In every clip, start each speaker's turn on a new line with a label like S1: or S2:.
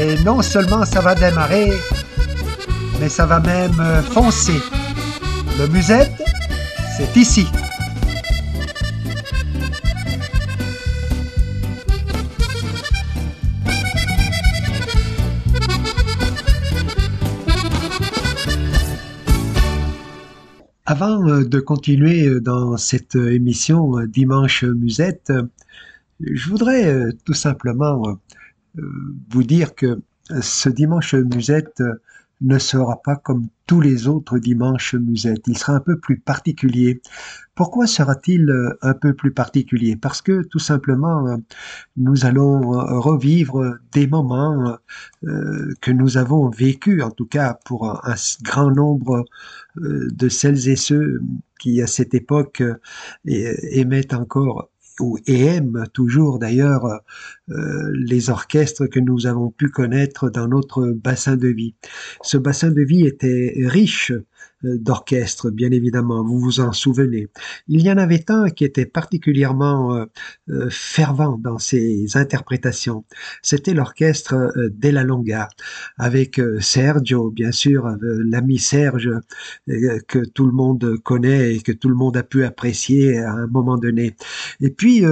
S1: Et non seulement ça va démarrer, mais ça va même euh, foncer. Le musette, c'est ici. Avant euh, de continuer euh, dans cette émission Dimanche Musette, je voudrais tout simplement vous dire que ce Dimanche Musette ne sera pas comme tous les autres dimanches musettes. Il sera un peu plus particulier. Pourquoi sera-t-il un peu plus particulier? Parce que tout simplement, nous allons revivre des moments que nous avons vécus, en tout cas pour un grand nombre de celles et ceux qui, à cette époque, aimaient encore et aiment toujours d'ailleurs euh, les orchestres que nous avons pu connaître dans notre bassin de vie. Ce bassin de vie était riche euh, d'orchestres, bien évidemment, vous vous en souvenez. Il y en avait un qui était particulièrement euh, fervent dans ses interprétations. C'était l'orchestre Della Longa, avec Sergio, bien sûr, l'ami Serge, que tout le monde connaît et que tout le monde a pu apprécier à un moment donné. Et puis,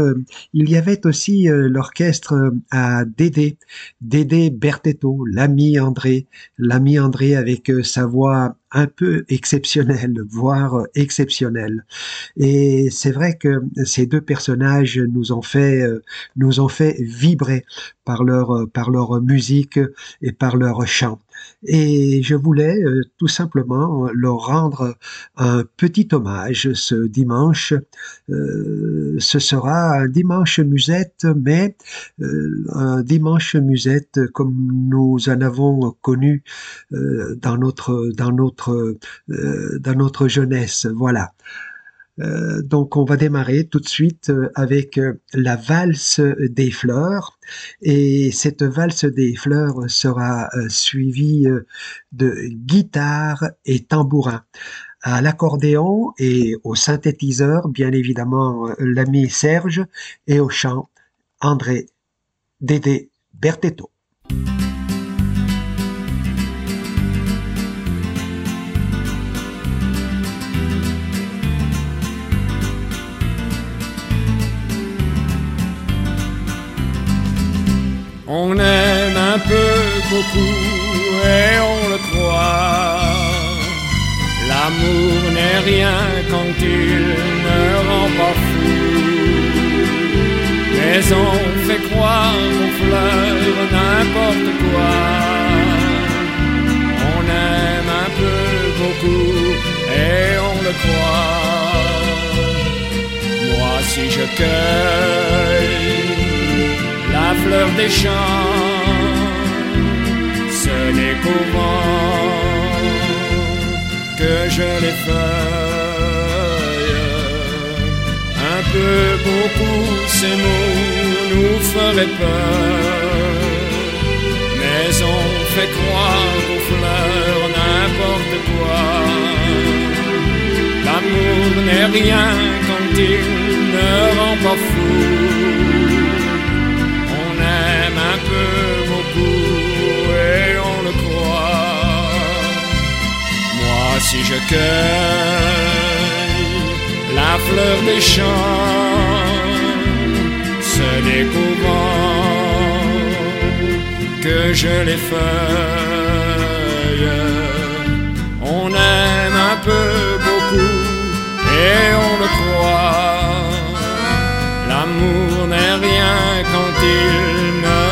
S1: il y avait aussi l'orchestre à Dédé, Dédé Bertetto, l'ami André, l'ami André avec euh, sa voix un peu exceptionnelle, voire exceptionnelle. Et c'est vrai que ces deux personnages nous ont fait, euh, nous ont fait vibrer par leur, par leur musique et par leur chant. Et je voulais euh, tout simplement leur rendre un petit hommage ce dimanche. Euh, ce sera un dimanche musette, mais euh, un dimanche musette comme nous en avons connu dans notre dans notre dans notre jeunesse. Voilà. Euh, donc on va démarrer tout de suite euh, avec euh, la valse des fleurs et cette valse des fleurs sera suivie de guitare et tambourin. À l'accordéon et au synthétiseur, bien évidemment, l'ami Serge et au chant, André Dédé Bertetto.
S2: On aime un peu beaucoup et on le croit. L'amour n'est rien quand il ne rend pas fou. mais on fait croire aux fleurs n'importe quoi. On aime un peu beaucoup et on le croit. Moi si je cueille fleur des champs, ce n'est qu'au que je les feuille. Un peu, beaucoup, ces mots nous feraient peur. Mais on fait croire aux fleurs n'importe quoi. L'amour n'est rien quand il ne rend pas fou. Beaucoup et on le croit. Moi, si je cueille la fleur des champs, ce n'est qu'au que je les feuille. On aime un peu, beaucoup et on le croit. L'amour n'est rien quand il ne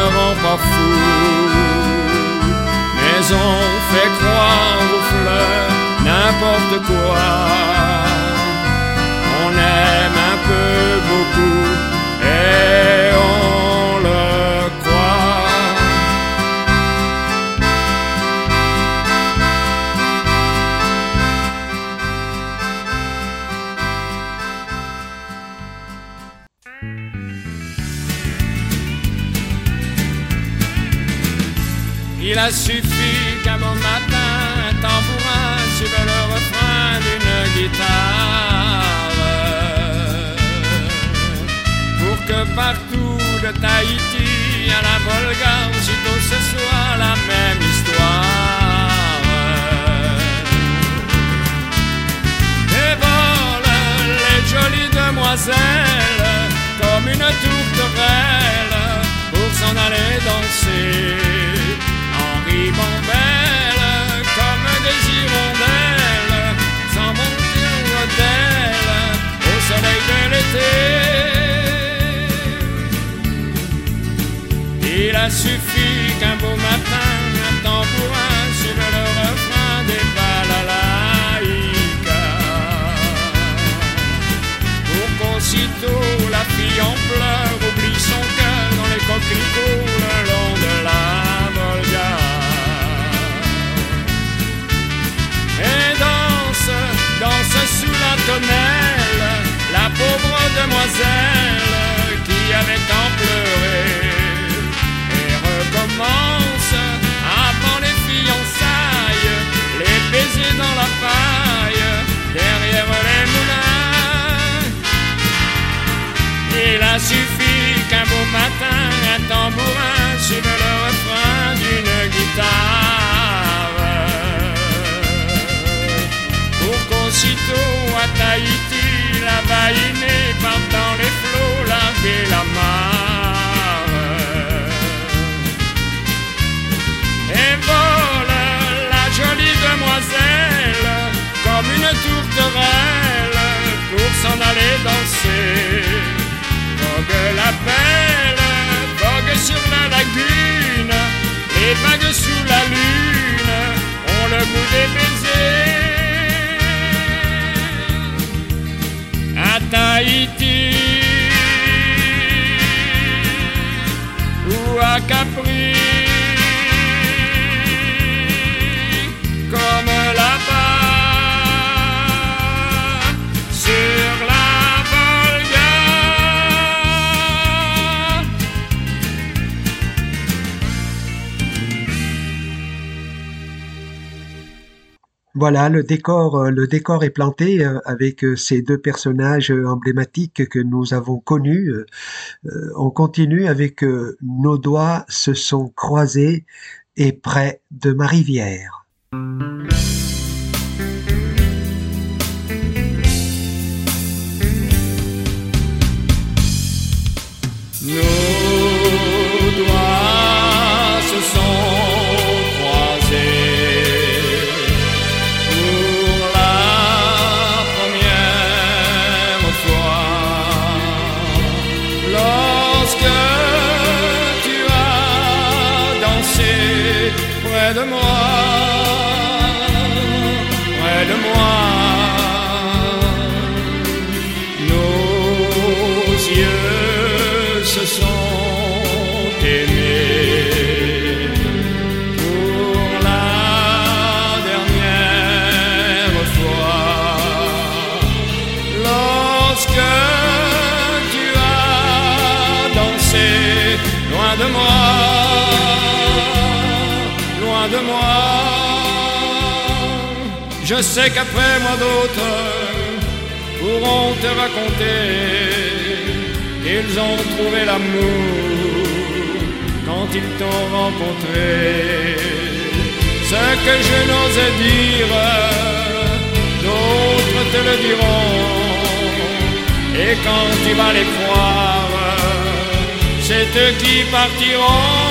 S2: Mais on fait croire aux fleurs n'importe quoi. On aime un peu, beaucoup et on a suffi qu'un bon matin, un tambourin suive le refrain d'une guitare pour que partout de Tahiti à la Volga, aussitôt ce soit la même histoire. Qui avait tant pleuré et recommence avant les fiançailles, les baisers dans la paille, derrière les moulins. Il a suffi qu'un beau matin, un tambourin suive le refrain d'une guitare. Pour qu'aussitôt à Tahiti, la baïnée dans les flots, laver la mare. Et vole la jolie demoiselle comme une tourterelle pour s'en aller danser. Vogue la belle, vogue sur la lagune, les vagues sous la lune ont le goût des baisers. À
S1: Voilà, le décor, euh, le décor est planté euh, avec euh, ces deux personnages emblématiques que nous avons connus. On continue avec Nos doigts se sont croisés et près de ma rivière.
S2: Je sais qu'après moi d'autres pourront te raconter qu'ils ont trouvé l'amour quand ils t'ont rencontré. Ce que je n'osais dire, d'autres te le diront. Et quand tu vas les croire, c'est eux qui partiront.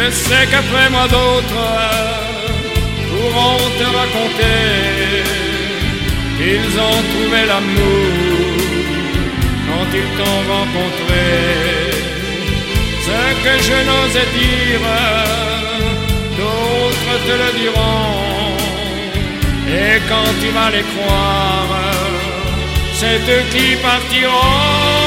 S2: Je sais qu'après moi d'autres pourront te raconter qu'ils ont trouvé l'amour quand ils t'ont rencontré. Ce que je n'osais dire, d'autres te le diront. Et quand tu vas les croire, c'est eux qui partiront.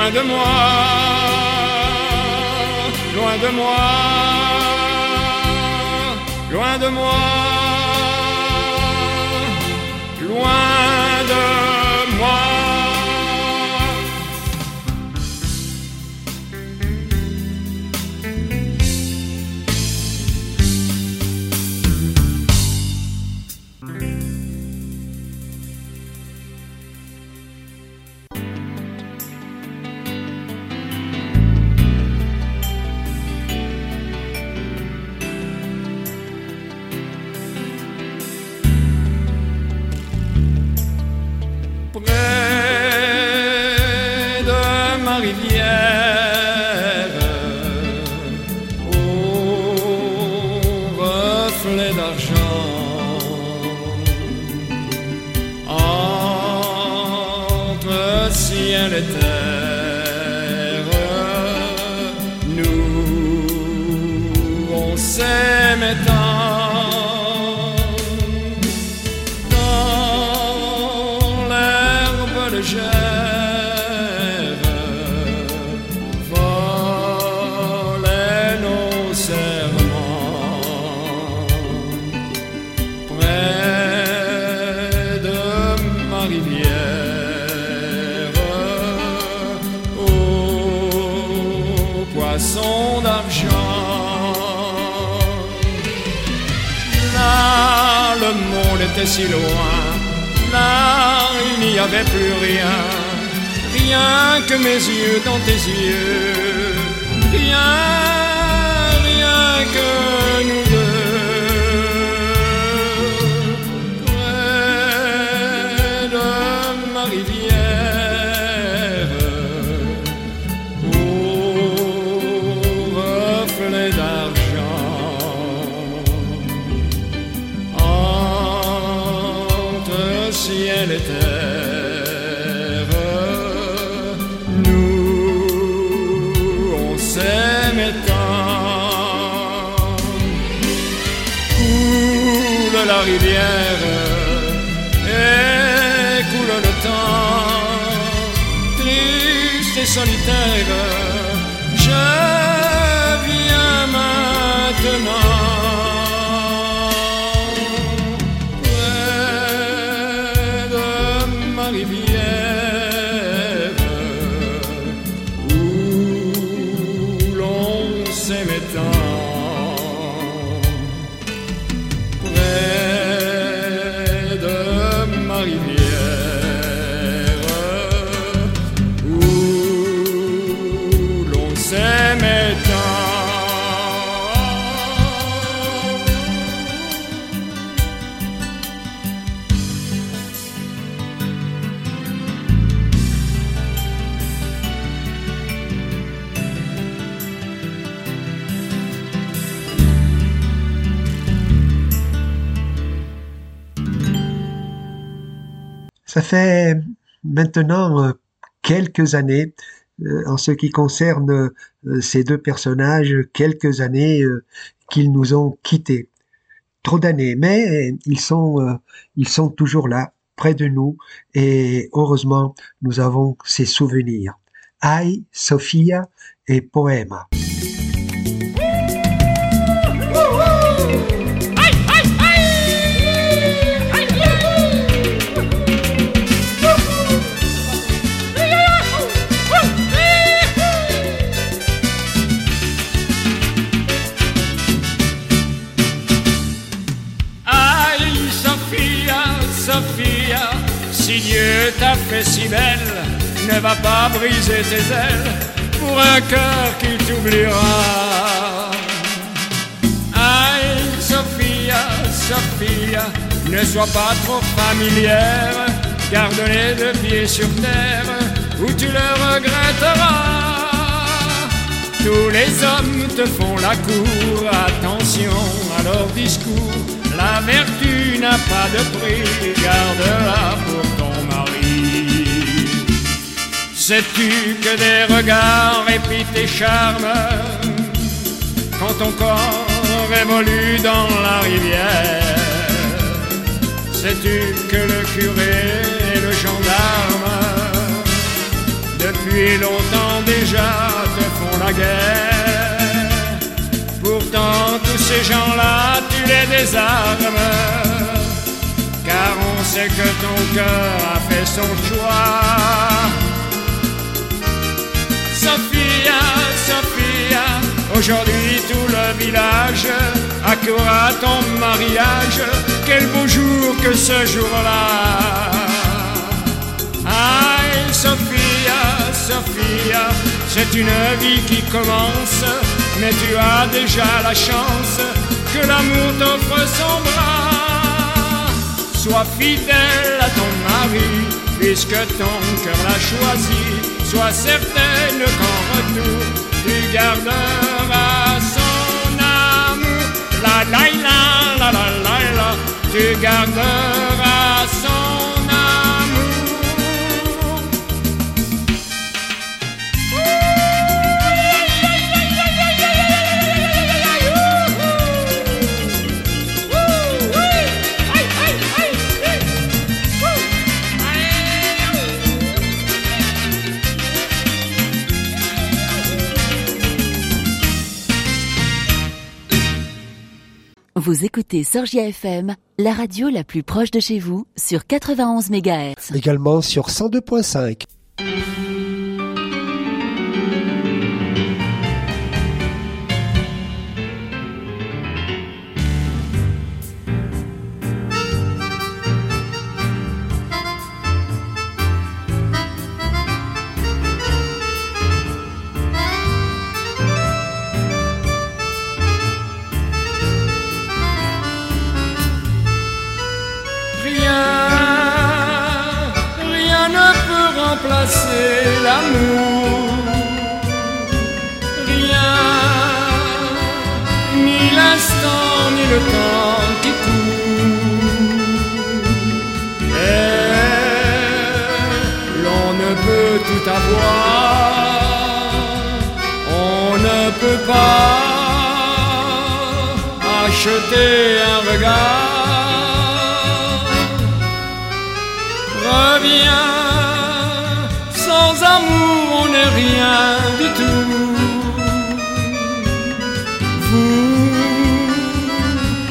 S2: Loin de moi, loin de moi, loin de moi, nos serments près de ma rivière aux poissons d'argent Là, le monde était si loin. Là, il n'y avait plus rien. Rien que mes yeux dans tes yeux. Rien, rien que et coule le temps, triste et solitaire. Je viens maintenant.
S1: Fait maintenant euh, quelques années, euh, en ce qui concerne euh, ces deux personnages, quelques années qu'ils nous ont quittés. Trop d'années, mais ils sont, ils sont toujours là, près de nous, et heureusement, nous avons ces souvenirs. Ai, Sophia et Poema.
S2: Si belle, ne va pas briser tes ailes pour un cœur qui t'oubliera. Aïe, Sophia, Sophia, ne sois pas trop familière, garde les deux pieds sur terre, ou tu le regretteras. Tous les hommes te font la cour, attention à leur discours. La vertu n'a pas de prix, garde-la pour. Sais-tu que des regards épient tes charmes quand ton corps évolue dans la rivière? Sais-tu que le curé et le gendarme? Depuis longtemps déjà te font la guerre. Pourtant tous ces gens-là, tu les désarmes, car on sait que ton cœur a fait son choix. Sophia, aujourd'hui tout le village accourt à ton mariage. Quel beau jour que ce jour-là! Aïe, Sophia, Sophia, c'est une vie qui commence, mais tu as déjà la chance que l'amour t'offre son bras. Sois fidèle à ton mari, puisque ton cœur l'a choisi. Sois certaine qu'en retour, tu garderas son amour. La la la la la la la, tu garderas
S3: Vous écoutez Sorgia FM, la radio la plus proche de chez vous, sur 91 MHz.
S1: Également sur 102.5.
S2: d'amour. Rien, ni l'instant, ni le temps qui court. Et l'on ne peut tout avoir, on ne peut pas acheter un regard. rien du tout.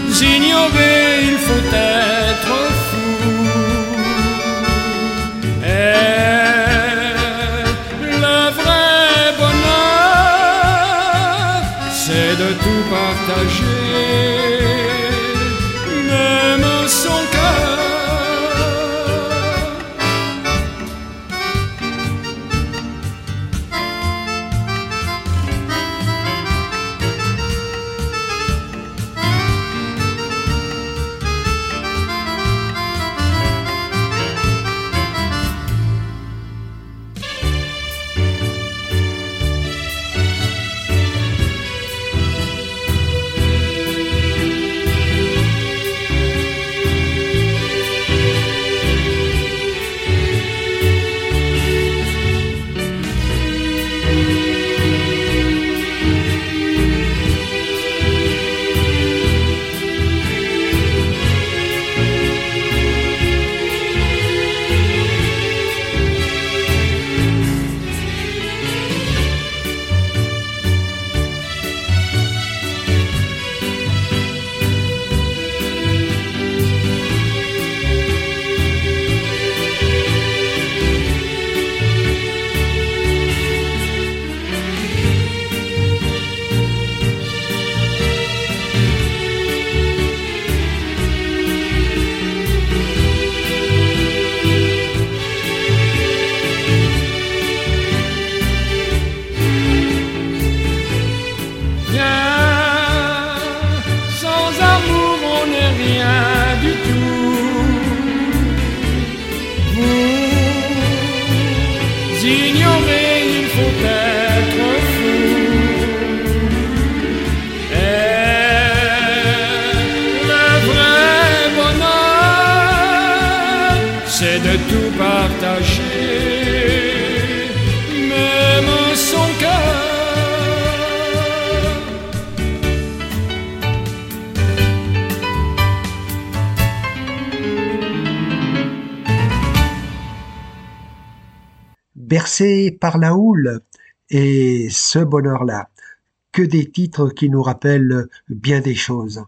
S2: Vous ignorez, il faut être.
S1: par la houle. Et ce bonheur-là, que des titres qui nous rappellent bien des choses.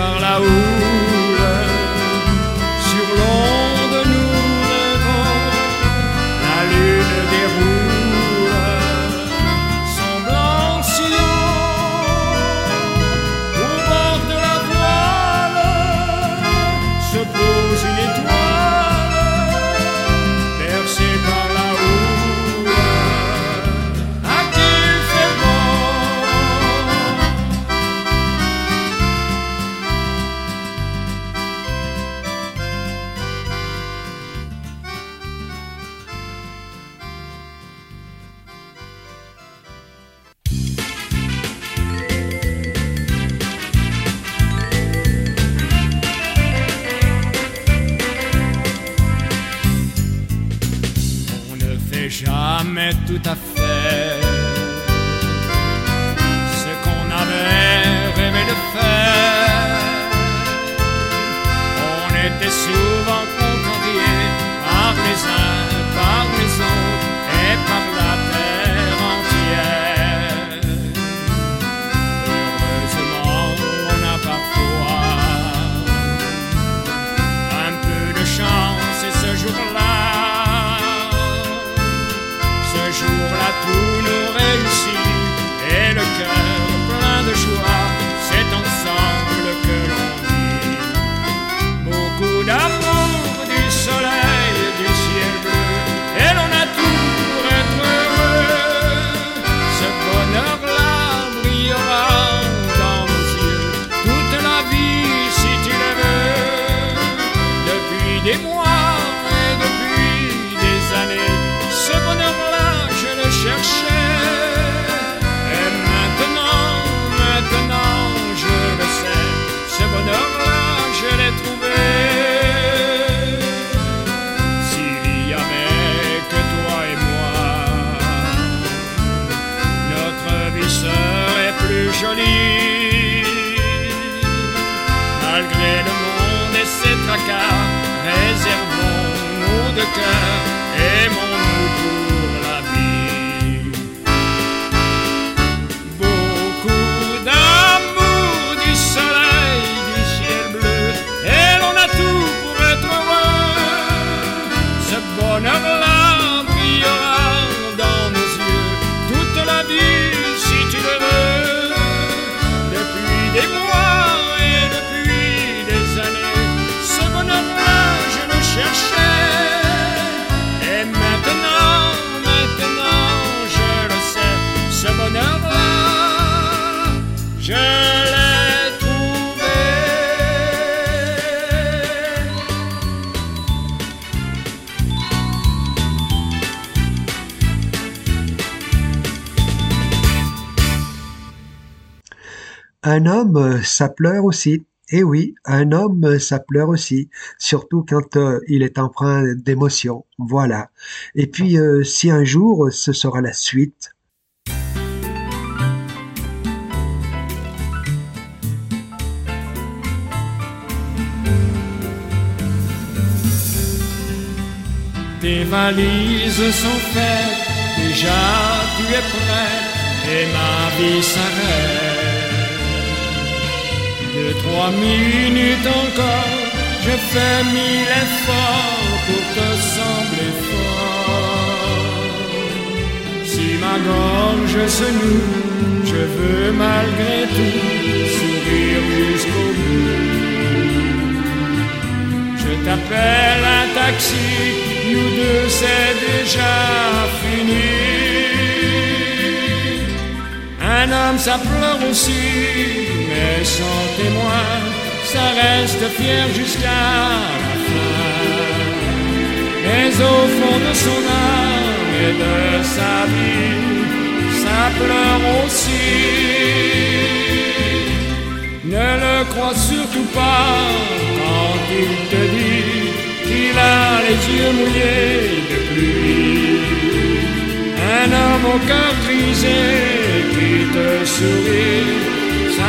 S2: par
S1: là-haut. Euh, ça pleure aussi. Eh oui, un homme, euh, ça pleure aussi, surtout quand euh, il est empreint d'émotions. Voilà. Et puis, si un jour ce sera la suite,
S2: Tes valises sont faites, déjà tu es prêt et ma vie s'arrête. Deux, trois minutes encore, je fais mille efforts pour te sembler fort. Si ma gorge se noue, je veux malgré tout sourire jusqu'au bout. Je t'appelle un taxi, nous deux c'est déjà fini. Un homme ça pleure aussi, sans témoin, ça reste fier jusqu'à la fin. Mais au fond de son âme et de sa vie, ça pleure aussi. Ne le crois surtout pas quand il te dit qu'il a les yeux mouillés de pluie. Un homme au cœur brisé qui te sourit,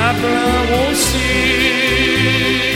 S2: ça pleure aussi.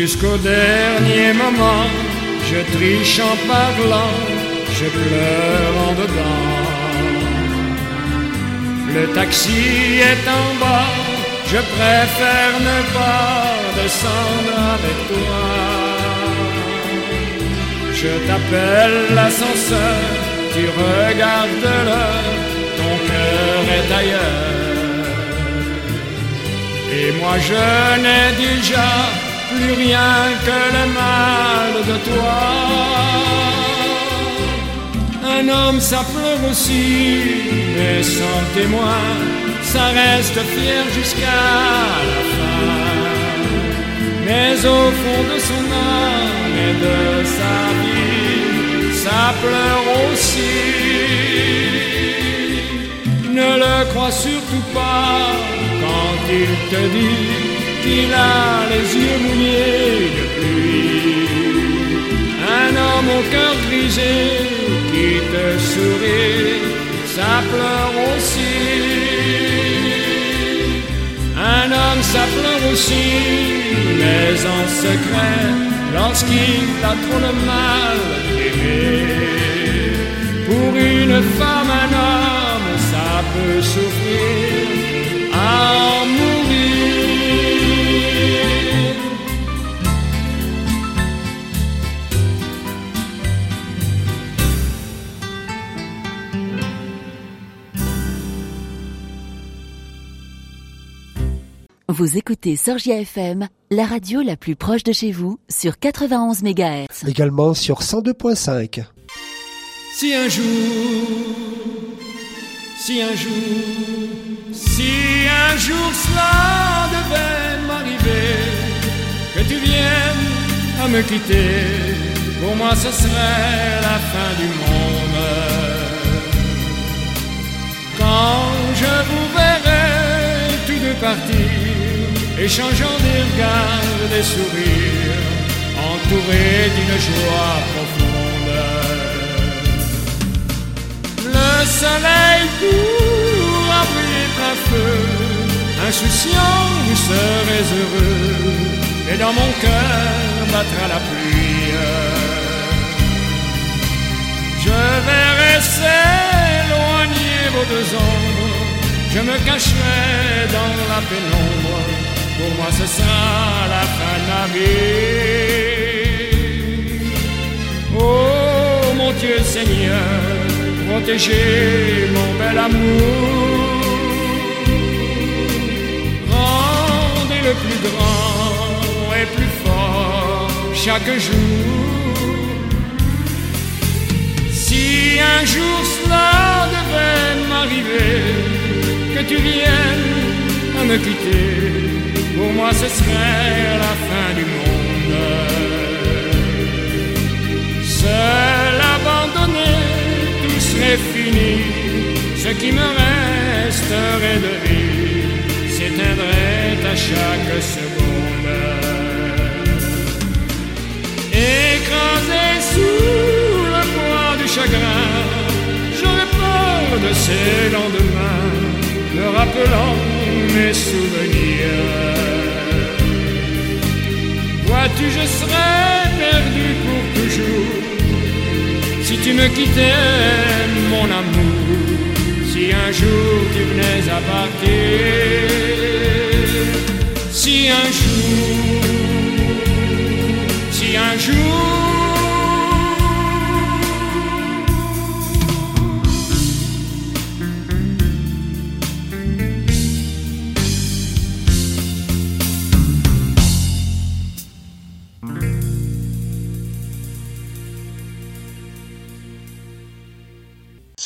S2: Jusqu'au dernier moment, je triche en parlant, je pleure en dedans. Le taxi est en bas, je préfère ne pas descendre avec toi. Je t'appelle l'ascenseur, tu regardes l'heure, ton cœur est ailleurs. Et moi je n'ai déjà plus rien que le mal de toi. Un homme, ça pleure aussi, mais sans témoin, ça reste fier jusqu'à la fin. Mais au fond de son âme et de sa vie, ça pleure aussi. Ne le crois surtout pas quand il te dit qu'il a les yeux mouillés de pluie. Un homme au cœur grisé qui te sourit, ça pleure aussi. Un homme, ça pleure aussi, mais en secret, lorsqu'il a trop le mal d'aimer. Pour une femme, un homme, ça peut souffrir à
S3: Vous écoutez Sorgia FM, la radio la plus proche de chez vous, sur 91 MHz.
S1: Également sur 102.5.
S2: Si un jour, si un jour, si un jour cela devait m'arriver, que tu viennes à me quitter, pour moi ce serait la fin du monde. Quand je vous verrai tous deux partir, échangeant des regards, des sourires, entourés d'une joie profonde. Le soleil pourra briller plein feu, insouciant, vous serez heureux, et dans mon cœur battra la pluie. Je verrai s'éloigner vos deux ombres, je me cacherai dans la pénombre, pour moi ce sera la fin de ma vie. Oh mon Dieu Seigneur, protégez mon bel amour. Rendez-le plus grand et plus fort chaque jour. Si un jour cela devait m'arriver, que tu viennes à me quitter, pour moi ce serait la fin du monde. Seul abandonné, tout serait fini. Ce qui me resterait de vie s'éteindrait à chaque seconde. Écrasé sous le poids du chagrin, j'aurais peur de ces lendemains, me rappelant souvenirs. Vois-tu, je serais perdu pour toujours si tu me quittais, mon amour, si un jour tu venais à partir, si un jour, si un jour.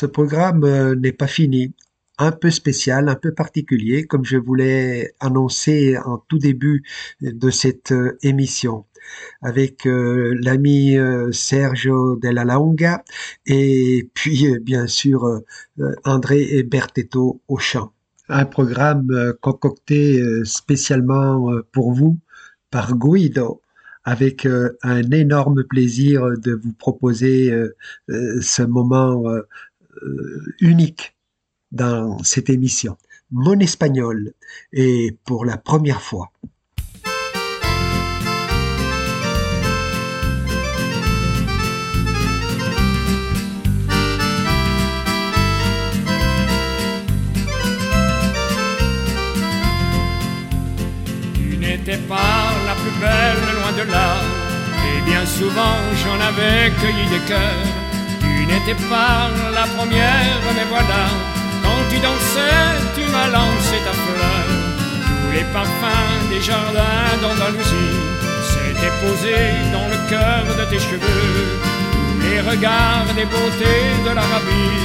S1: Ce programme euh, n'est pas fini. Un peu spécial, un peu particulier, comme je voulais annoncer en tout début de cette euh, émission avec euh, l'ami euh, Sergio Della Launga et puis bien sûr André Bertetto au chant. Un programme concocté spécialement pour vous par Guido avec un énorme plaisir de vous proposer ce moment unique dans cette émission. Mon espagnol et pour la première fois.
S2: Tu n'étais pas la plus belle, loin de là. Et bien souvent j'en avais cueilli des cœurs. N'étais pas la première, mais voilà. Quand tu dansais, tu m'as lancé ta fleur. Tous les parfums des jardins d'Andalousie s'était posé dans le cœur de tes cheveux. Les regards des beautés de l'Arabie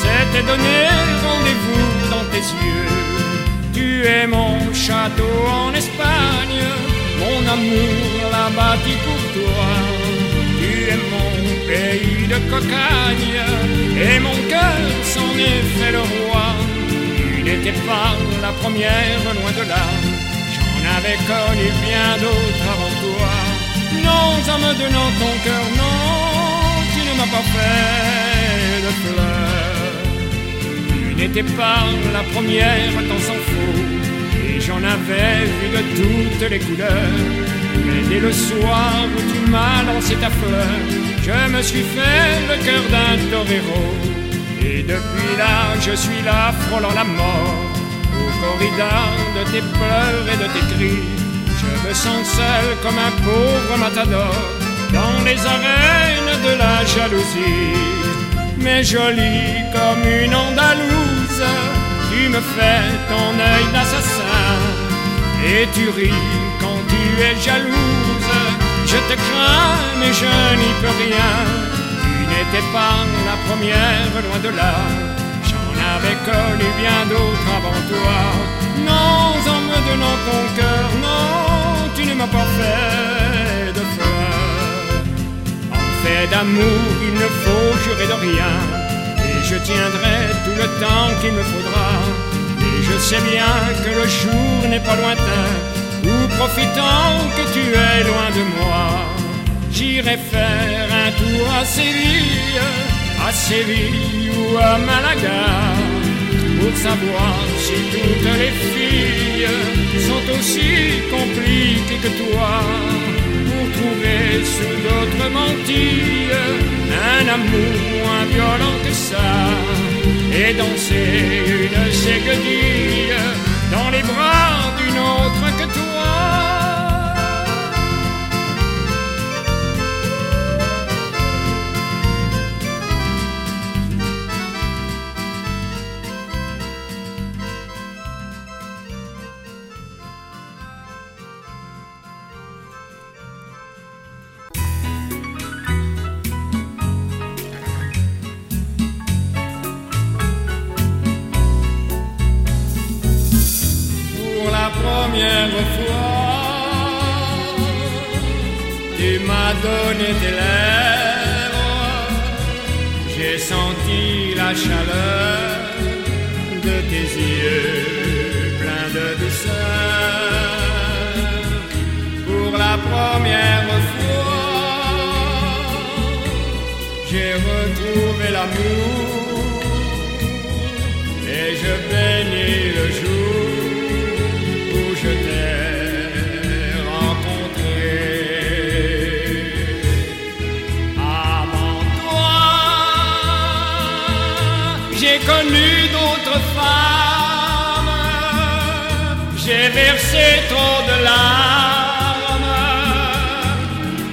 S2: s'étaient donné rendez-vous dans tes yeux. Tu es mon château en Espagne, mon amour l'a bâti pour toi. Tu es mon de cocagne, et mon cœur s'en est fait le roi. Tu n'étais pas la première, loin de là. J'en avais connu bien d'autres avant toi. Non, en me donnant ton cœur, non, tu ne m'as pas fait de fleurs. Tu n'étais pas la première, tant s'en faut. Et j'en avais vu de toutes les couleurs. Mais dès le soir où tu m'as lancé ta fleur, je me suis fait le cœur d'un torero. Et depuis là, je suis là, frôlant la mort. Au corridor de tes pleurs et de tes cris, je me sens seul comme un pauvre matador dans les arènes de la jalousie. Mais jolie comme une andalouse, tu me fais ton œil d'assassin et tu ris es jalouse. Je te crains, mais je n'y peux rien. Tu n'étais pas la première, loin de là. J'en avais connu bien d'autres avant toi. Non, en me donnant ton cœur, non, tu ne m'as pas fait de fleurs. En fait d'amour, il ne faut jurer de rien. Et je tiendrai tout le temps qu'il me faudra. Et je sais bien que le jour n'est pas lointain profitant que tu es loin de moi, j'irai faire un tour à Séville, à Séville ou à Malaga, pour savoir si toutes les filles sont aussi compliquées que toi, pour trouver sous d'autres mantilles un amour moins violent que ça, et danser une séguedille dans les bras d'une autre que la chaleur de tes yeux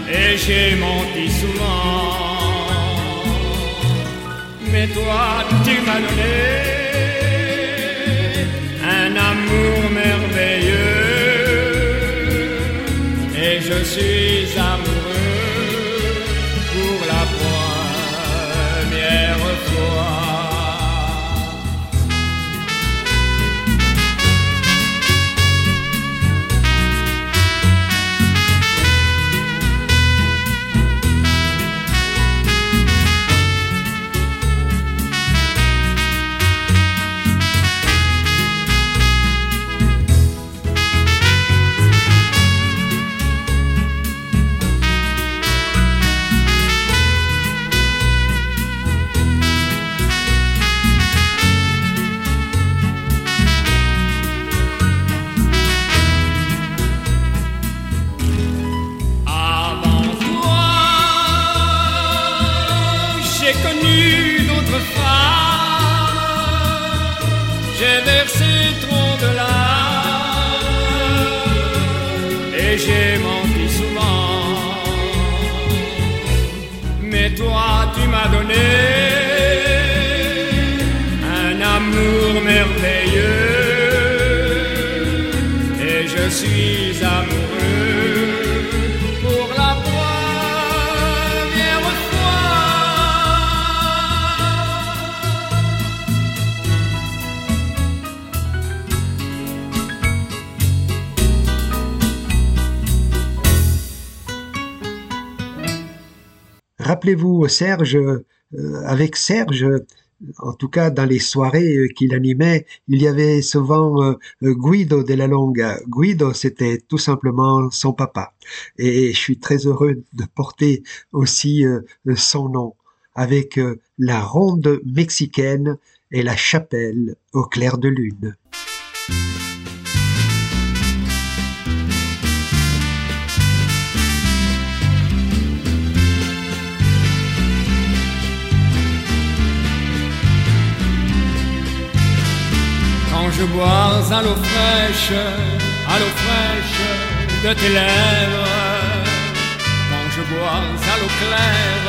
S2: et j'ai menti souvent. Mais toi, tu m'as donné un amour merveilleux et je suis amoureux
S1: Serge, avec Serge, en tout cas dans les soirées qu'il animait, il y avait souvent Guido de la Longa. Guido, c'était tout simplement son papa. Et je suis très heureux de porter aussi son nom avec la ronde mexicaine et la chapelle au clair de lune.
S2: Je bois à l'eau fraîche, à l'eau fraîche de tes lèvres, quand je bois à l'eau claire,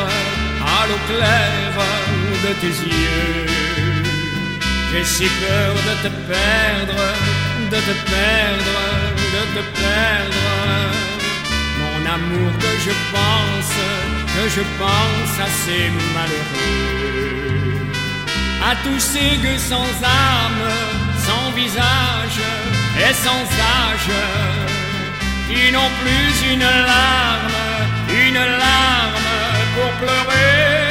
S2: à l'eau claire de tes yeux. J'ai si peur de te perdre, de te perdre, de te perdre. Mon amour que je pense, que je pense à ces malheureux. À tous ces gueux sans âme, visage et sans âge, qui n'ont plus une larme, une larme pour pleurer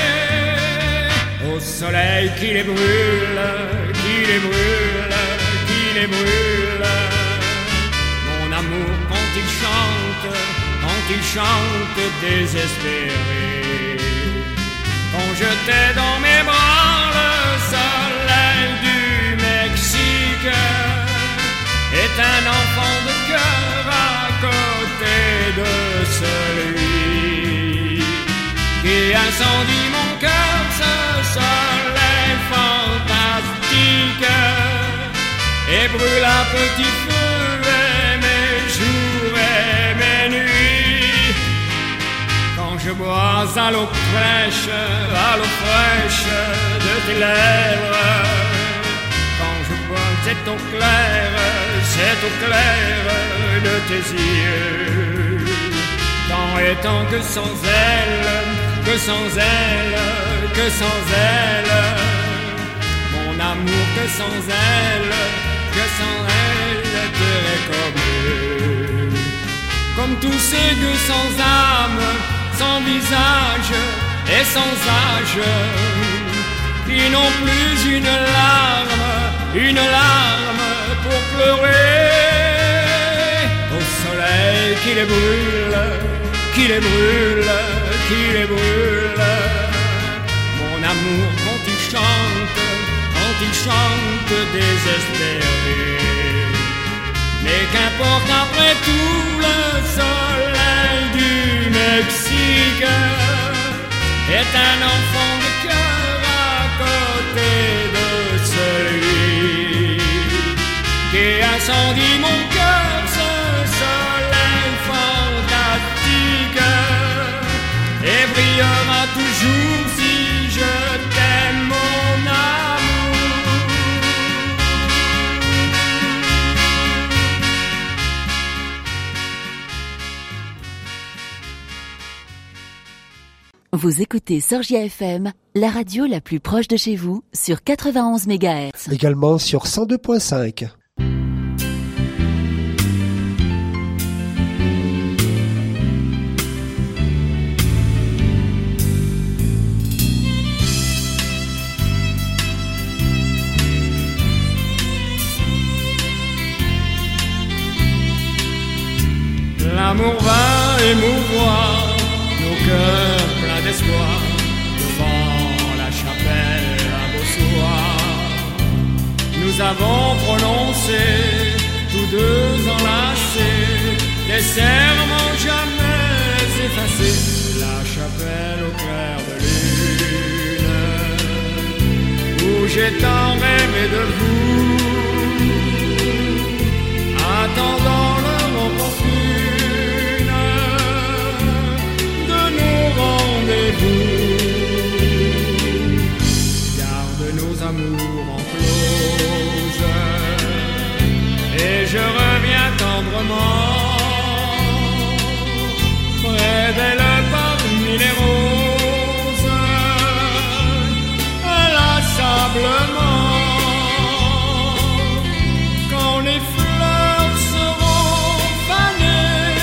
S2: au soleil qui les brûle, qui les brûle, qui les brûle. Mon amour quand il chante, quand il chante désespéré. Quand je t'ai dans mes bras, est un enfant de cœur à côté de celui qui incendie mon cœur soleil fantastique et brûle un petit feu mes jours et mes nuits. Quand je bois à l'eau fraîche, à l'eau fraîche de tes lèvres, cette eau claire, cette eau claire de tes yeux, tant et tant que sans elle que sans elle, que sans elle, mon amour que sans elle, que sans elle, serait comme. Comme tous ces gueux sans âme, sans visage et sans âge, qui n'ont plus une larme, une larme pour pleurer. Au soleil qui les brûle, qui les brûle qui les brûle. Mon amour quand il chante, quand il chante désespéré. Mais qu'importe après tout le soleil du Mexique est un enfant de cœur à côté incendie mon cœur, ce soleil fantastique et brillera toujours si je t'aime mon amour.
S3: Vous écoutez Sorgia FM, la radio la plus proche de chez vous sur 91 MHz.
S1: Également sur 102.5.
S2: L'amour va émouvoir nos cœurs pleins d'espoir devant la chapelle à beau soir. Nous avons prononcé, tous deux enlacés, des serments jamais effacés. La chapelle au clair de lune, où j'ai tant rêvé de vous, attendant et je reviens tendrement près d'elle parmi les roses, inlassablement. Quand les fleurs seront fanées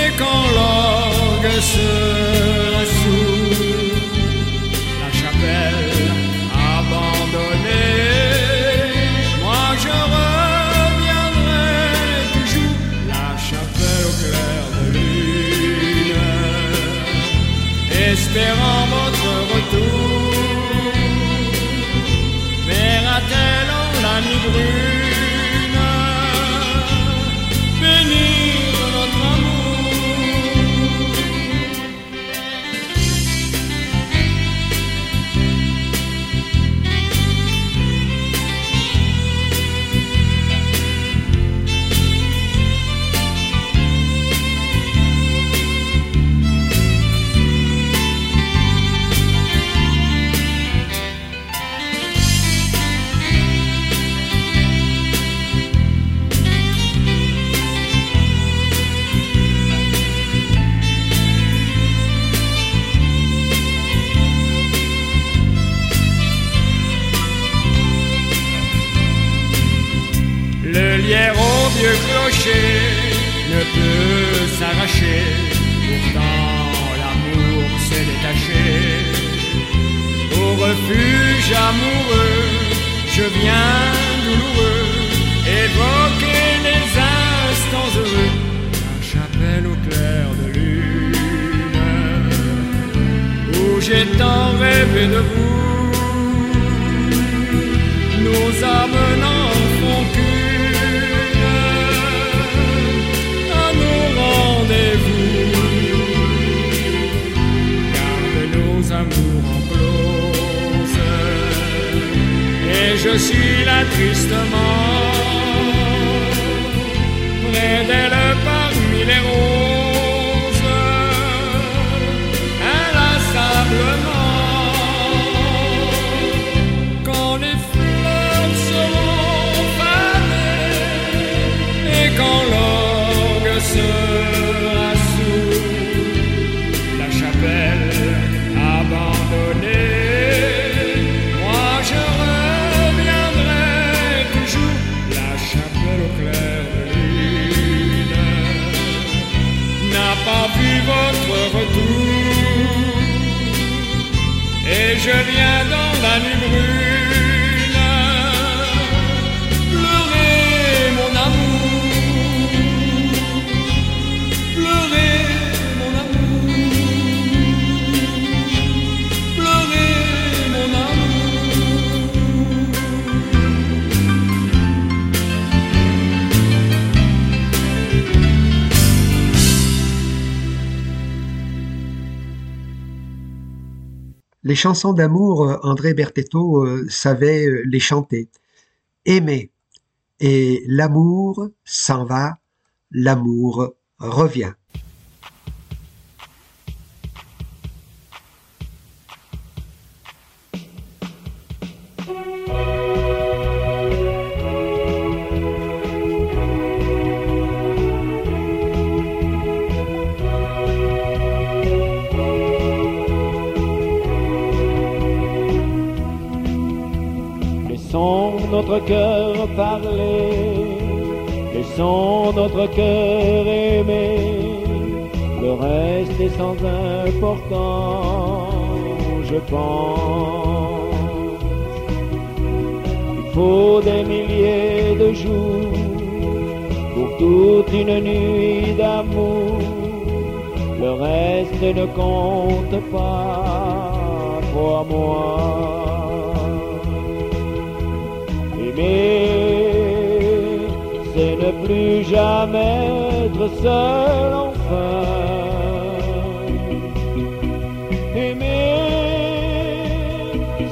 S2: et quand l'orgue sera peut s'arracher, pourtant l'amour s'est détaché. Au refuge amoureux, je viens douloureux évoquer les instants heureux. La chapelle au clair de lune, où j'ai tant rêvé de vous. Nos âmes je suis là tristement près d'elle parmi les roses Je viens dans la nuit brune
S1: Les chansons d'amour, euh, André Bertetto euh, savait euh, les chanter. Aimer. Et l'amour s'en va, l'amour revient.
S4: Notre cœur parler, laissons notre cœur aimer. Le reste est sans importance, je pense. Il faut des milliers de jours pour toute une nuit d'amour. Le reste ne compte pas, crois-moi. C'est ne plus jamais être seul enfin. Aimer,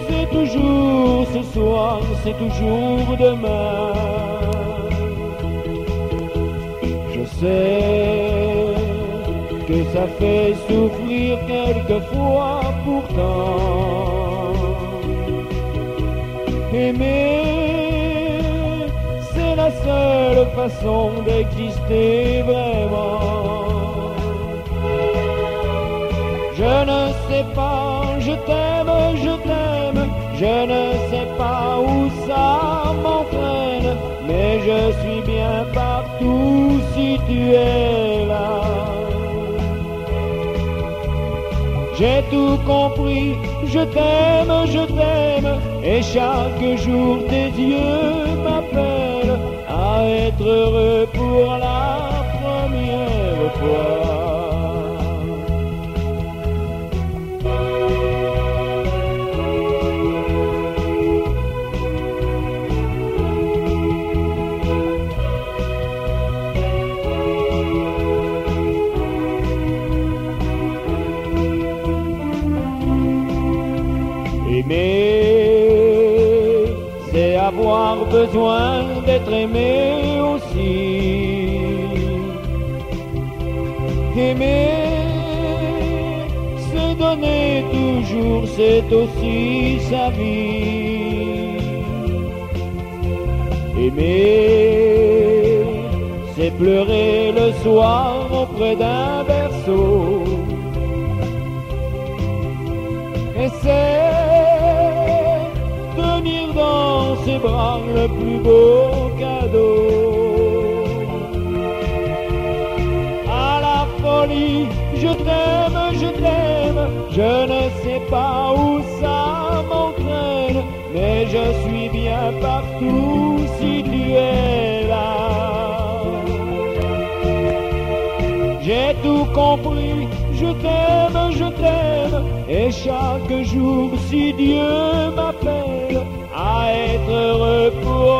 S4: c'est toujours ce soir, c'est toujours demain. Je sais que ça fait souffrir quelquefois pourtant. Aimer, seule façon d'exister vraiment. Je ne sais pas, je t'aime, je t'aime, je ne sais pas où ça m'entraîne, mais je suis bien partout si tu es là. J'ai tout compris, je t'aime, je t'aime, et chaque jour tes yeux d'être heureux pour la première fois.
S2: Aimer, c'est avoir besoin d'être aimé Aimer, se donner toujours, c'est aussi sa vie. Aimer, c'est pleurer le soir auprès d'un berceau. Et c'est tenir dans ses bras le plus beau cadeau. Je t'aime, je t'aime, je ne sais pas où ça m'entraîne, mais je suis bien partout si tu es là. J'ai tout compris, je t'aime, je t'aime, et chaque jour, si Dieu m'appelle à être heureux pour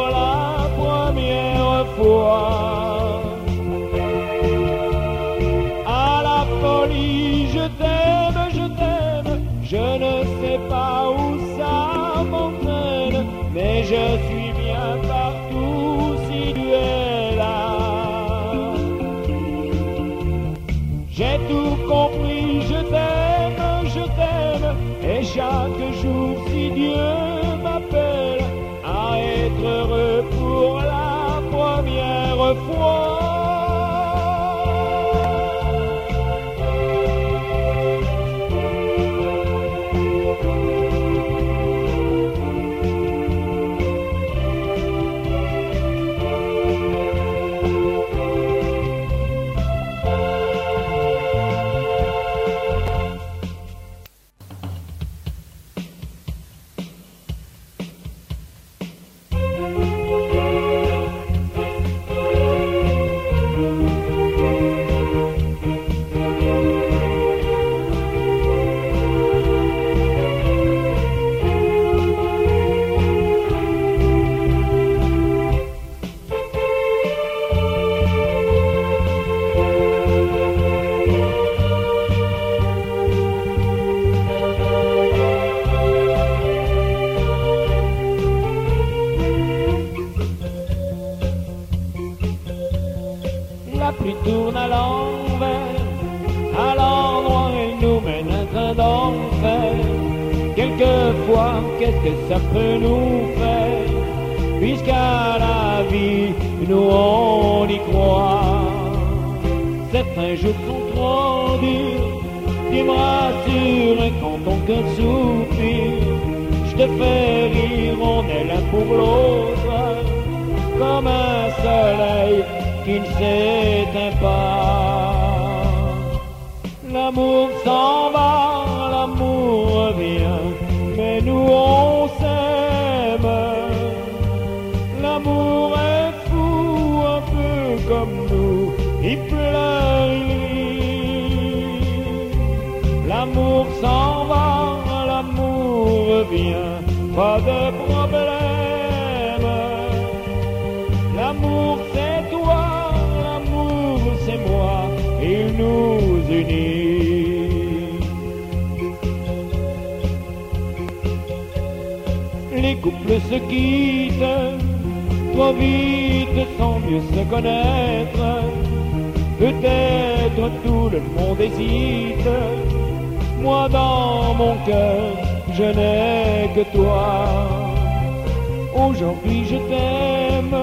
S2: ça peut nous faire Puisqu'à la vie, nous on y croit. Certains jours sont trop durs, tu me rassures quand ton cœur soupire. Je te fais rire, on est l'un pour l'autre, comme un soleil qui ne s'éteint pas. L'amour s'en pas de problème. L'amour c'est toi, l'amour c'est moi, il nous unit. Les couples se quittent, trop vite sans mieux se connaître. Peut-être tout le monde hésite, moi dans mon cœur, je n'ai que toi. Aujourd'hui je t'aime,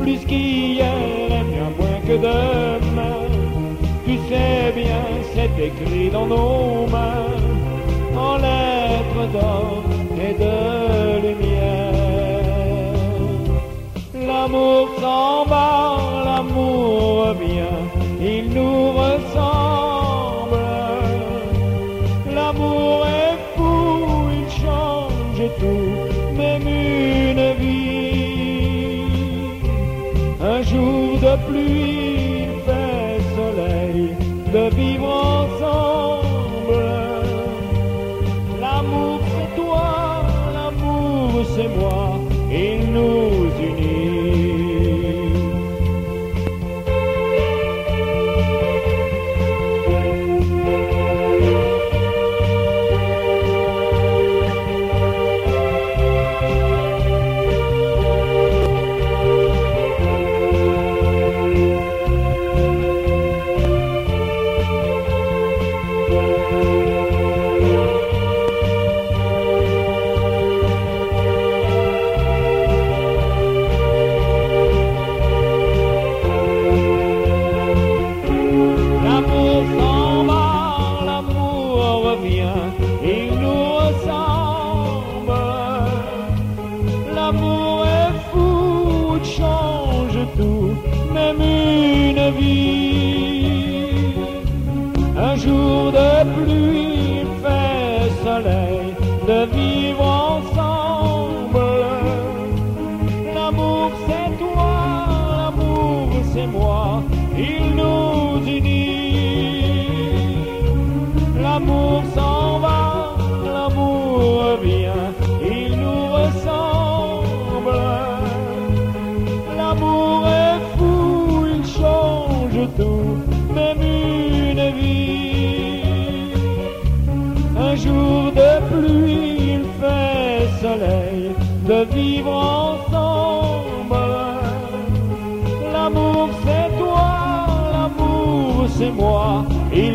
S2: plus qu'hier et bien moins que demain. Tu sais bien, c'est écrit dans nos mains, en lettres d'or et de lumière. L'amour s'en va, l'amour revient, il nous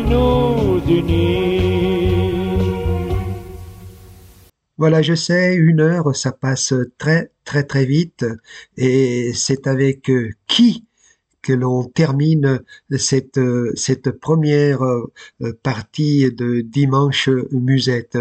S2: nous unit.
S1: Voilà, je sais, une heure, ça passe très très très vite et c'est avec euh, qui que l'on termine cette, euh, cette première euh, partie de Dimanche Musette.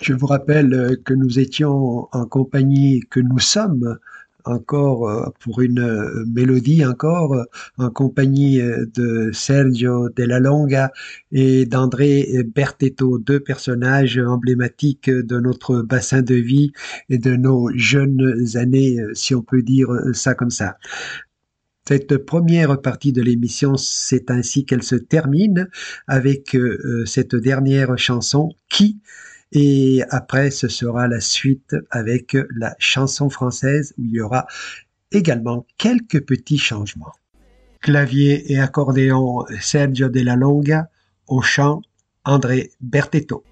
S1: Je vous rappelle que nous étions en compagnie, que nous sommes encore euh, pour une euh, mélodie encore euh, en compagnie de Sergio Della Longa et d'André Bertetto, deux personnages emblématiques de notre bassin de vie et de nos jeunes années, si on peut dire ça comme ça. Cette première partie de l'émission, c'est ainsi qu'elle se termine avec cette dernière chanson qui? Et après ce sera la suite avec la chanson française où il y aura également quelques petits changements. Clavier et accordéon Sergio Della Longa, au chant André Bertetto.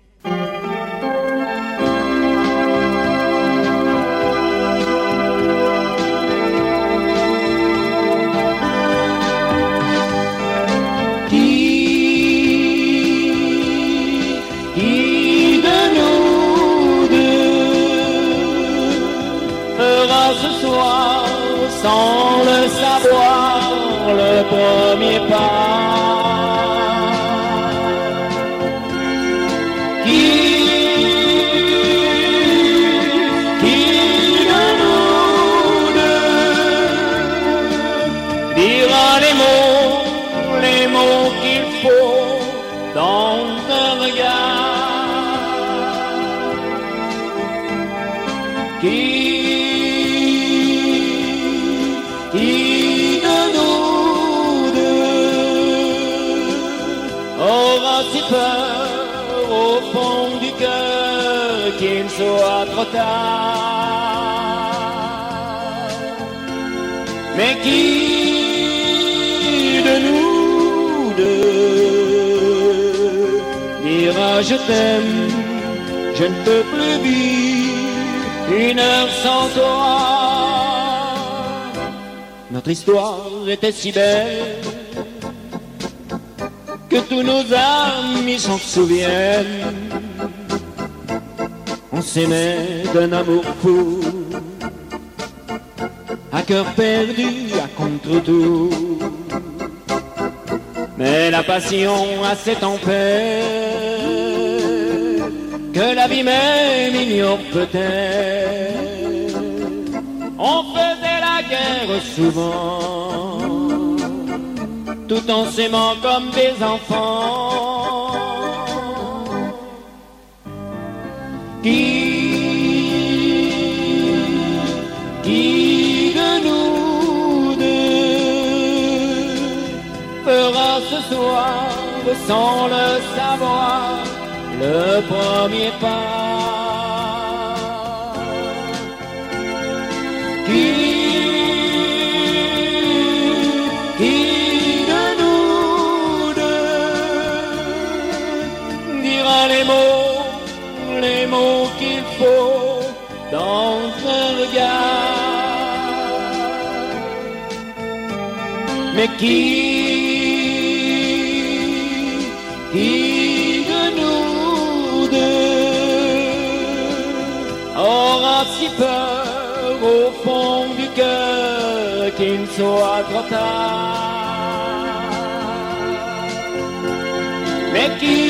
S2: Trop tard? Mais qui de nous deux dira je t'aime, je ne peux plus vivre une heure sans toi. Notre histoire était si belle que tous nos amis s'en souviennent. On s'aimait d'un amour fou à cœur perdu, à contre-tout. Mais la passion a ses tempêtes que la vie même ignore peut-être. On faisait la guerre souvent, tout en s'aimant comme des enfants. Sans le savoir, le premier pas Qui, qui de nous deux dira les mots, les mots qu'il faut dans un regard? Mais qui, qui לנסוע grottas Mais qui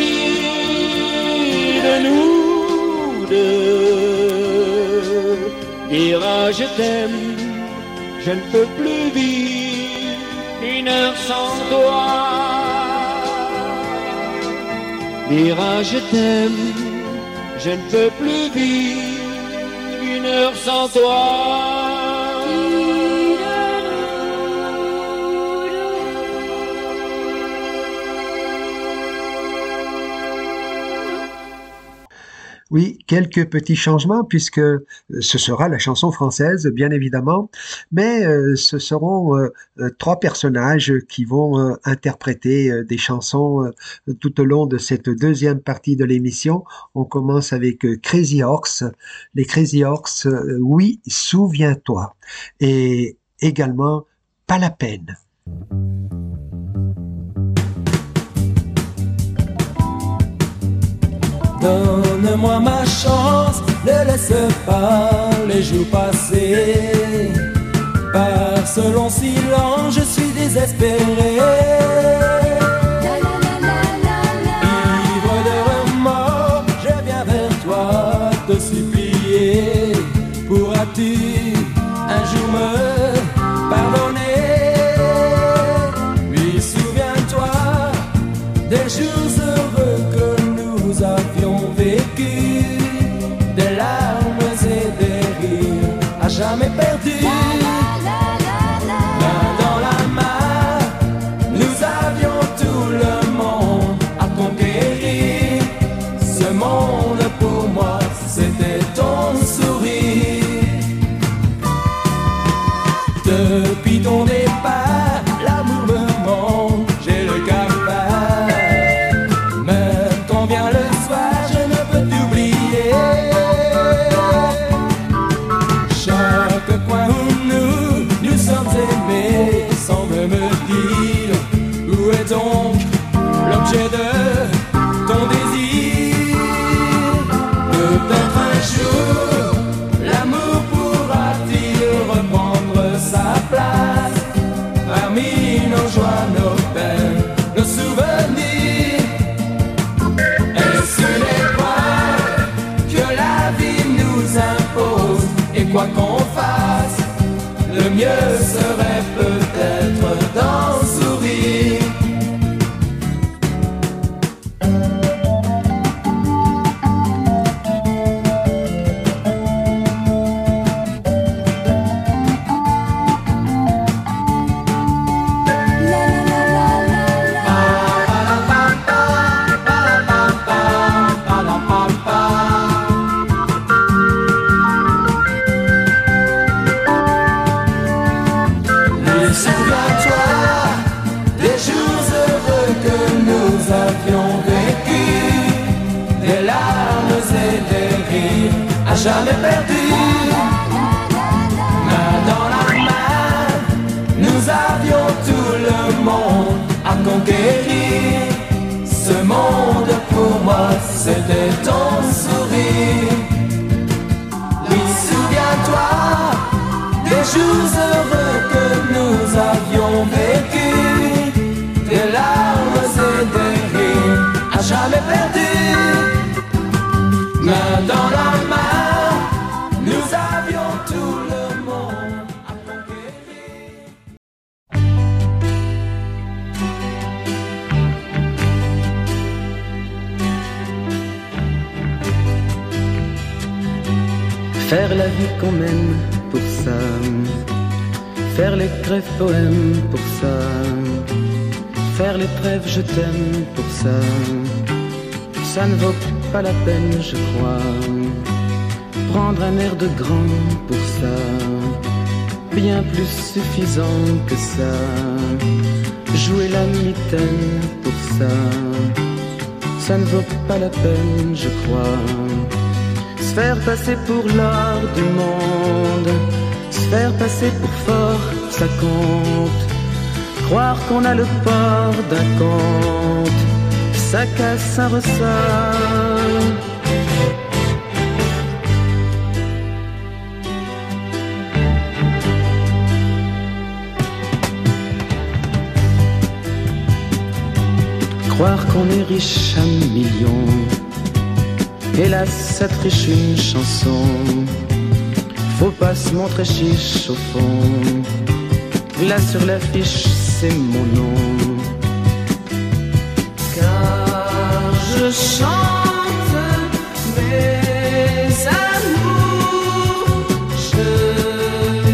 S2: de nous deux
S4: dira je t'aime Je ne peux plus vivre une heure sans toi. Dira je t'aime Je ne peux plus vivre une heure sans toi.
S1: Oui, quelques petits changements puisque euh, ce sera la chanson française, bien évidemment, mais euh, ce seront euh, trois personnages qui vont interpréter des chansons tout au long de cette deuxième partie de l'émission. On commence avec Crazy Horse. Les Crazy Horse, oui, souviens-toi. Et également, pas la peine.
S5: Donne-moi ma chance, ne laisse pas les jours passer. Par ce long silence, je suis désespéré. Mieux serait c'était ton sourire. Oui, souviens-toi des jours heureux que nous avions vécus, des larmes et des rires à jamais perdus. Main dans la
S6: Faire la vie qu'on mène pour ça. Faire les crèves poèmes pour ça. Faire les trêves je t'aime pour ça. Ça ne vaut pas la peine, je crois. Prendre un air de grand pour ça. Bien plus suffisant que ça. Jouer la mitaine pour ça. Ça ne vaut pas la peine, je crois. Se faire passer pour l'or du monde, se faire passer pour fort, ça compte. Croire qu'on a le port d'un conte, ça casse un ressort. Croire qu'on est riche à millions Hélas, ça triche une chanson. Faut pas se montrer chiche au fond. Là sur l'affiche, c'est mon nom. Car je chante mes amours, je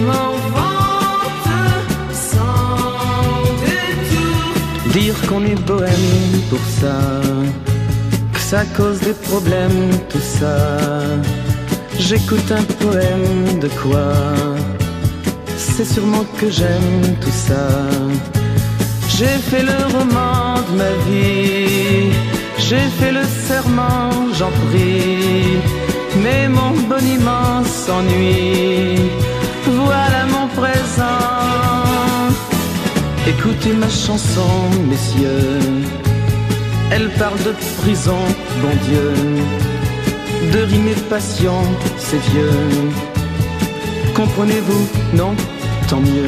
S6: m'en vante sans détour. Dire qu'on est bohème pour ça, ça cause des problèmes, tout ça? J'écoute un poème de quoi? C'est sûrement que j'aime tout ça. J'ai fait le roman de ma vie, j'ai fait le serment, j'en prie. Mais mon boniment s'ennuie. Voilà mon présent. Écoutez ma chanson, messieurs. Elle parle de prison, bon Dieu de rimes passion, c'est vieux. Comprenez-vous Non Tant mieux.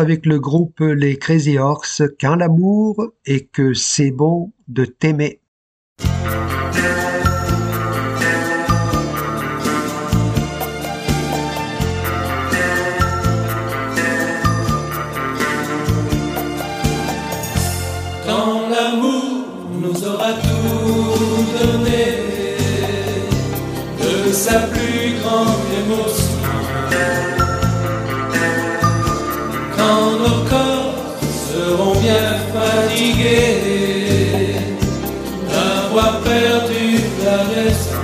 S1: Avec le groupe Les Crazy Horse, quand l'amour et que c'est bon de t'aimer.
S5: Quand l'amour nous aura tout donné de sa plus nos corps seront bien fatigués d'avoir perdu la raison.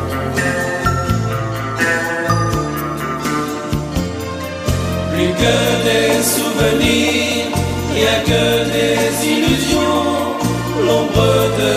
S5: Plus que des souvenirs, il n'y a que des illusions, l'ombre de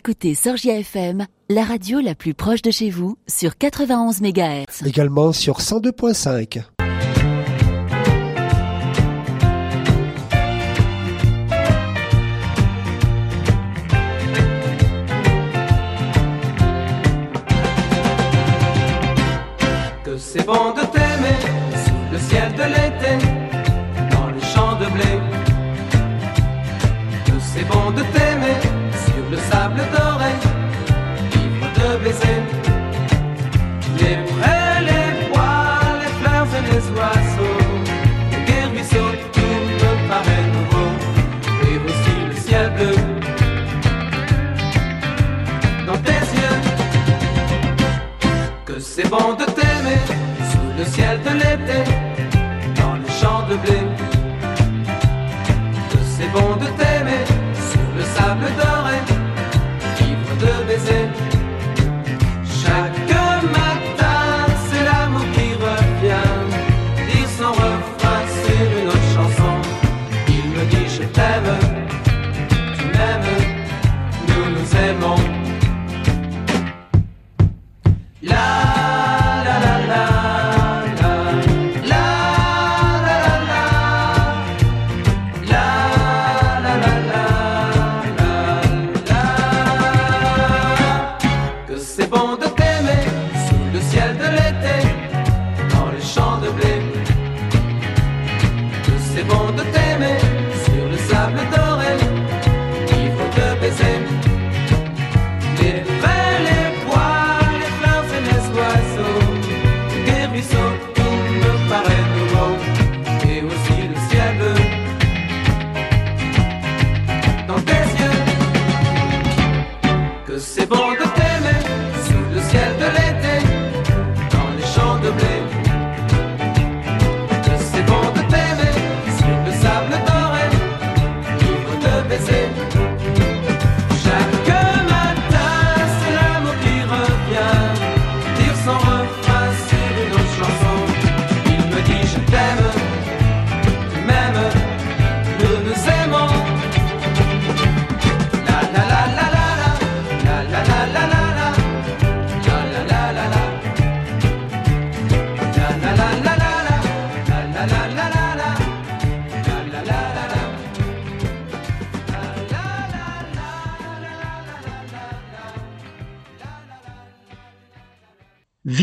S3: écoutez Sorgia FM, la radio la plus proche de chez vous, sur 91 MHz.
S1: Également sur 102.5.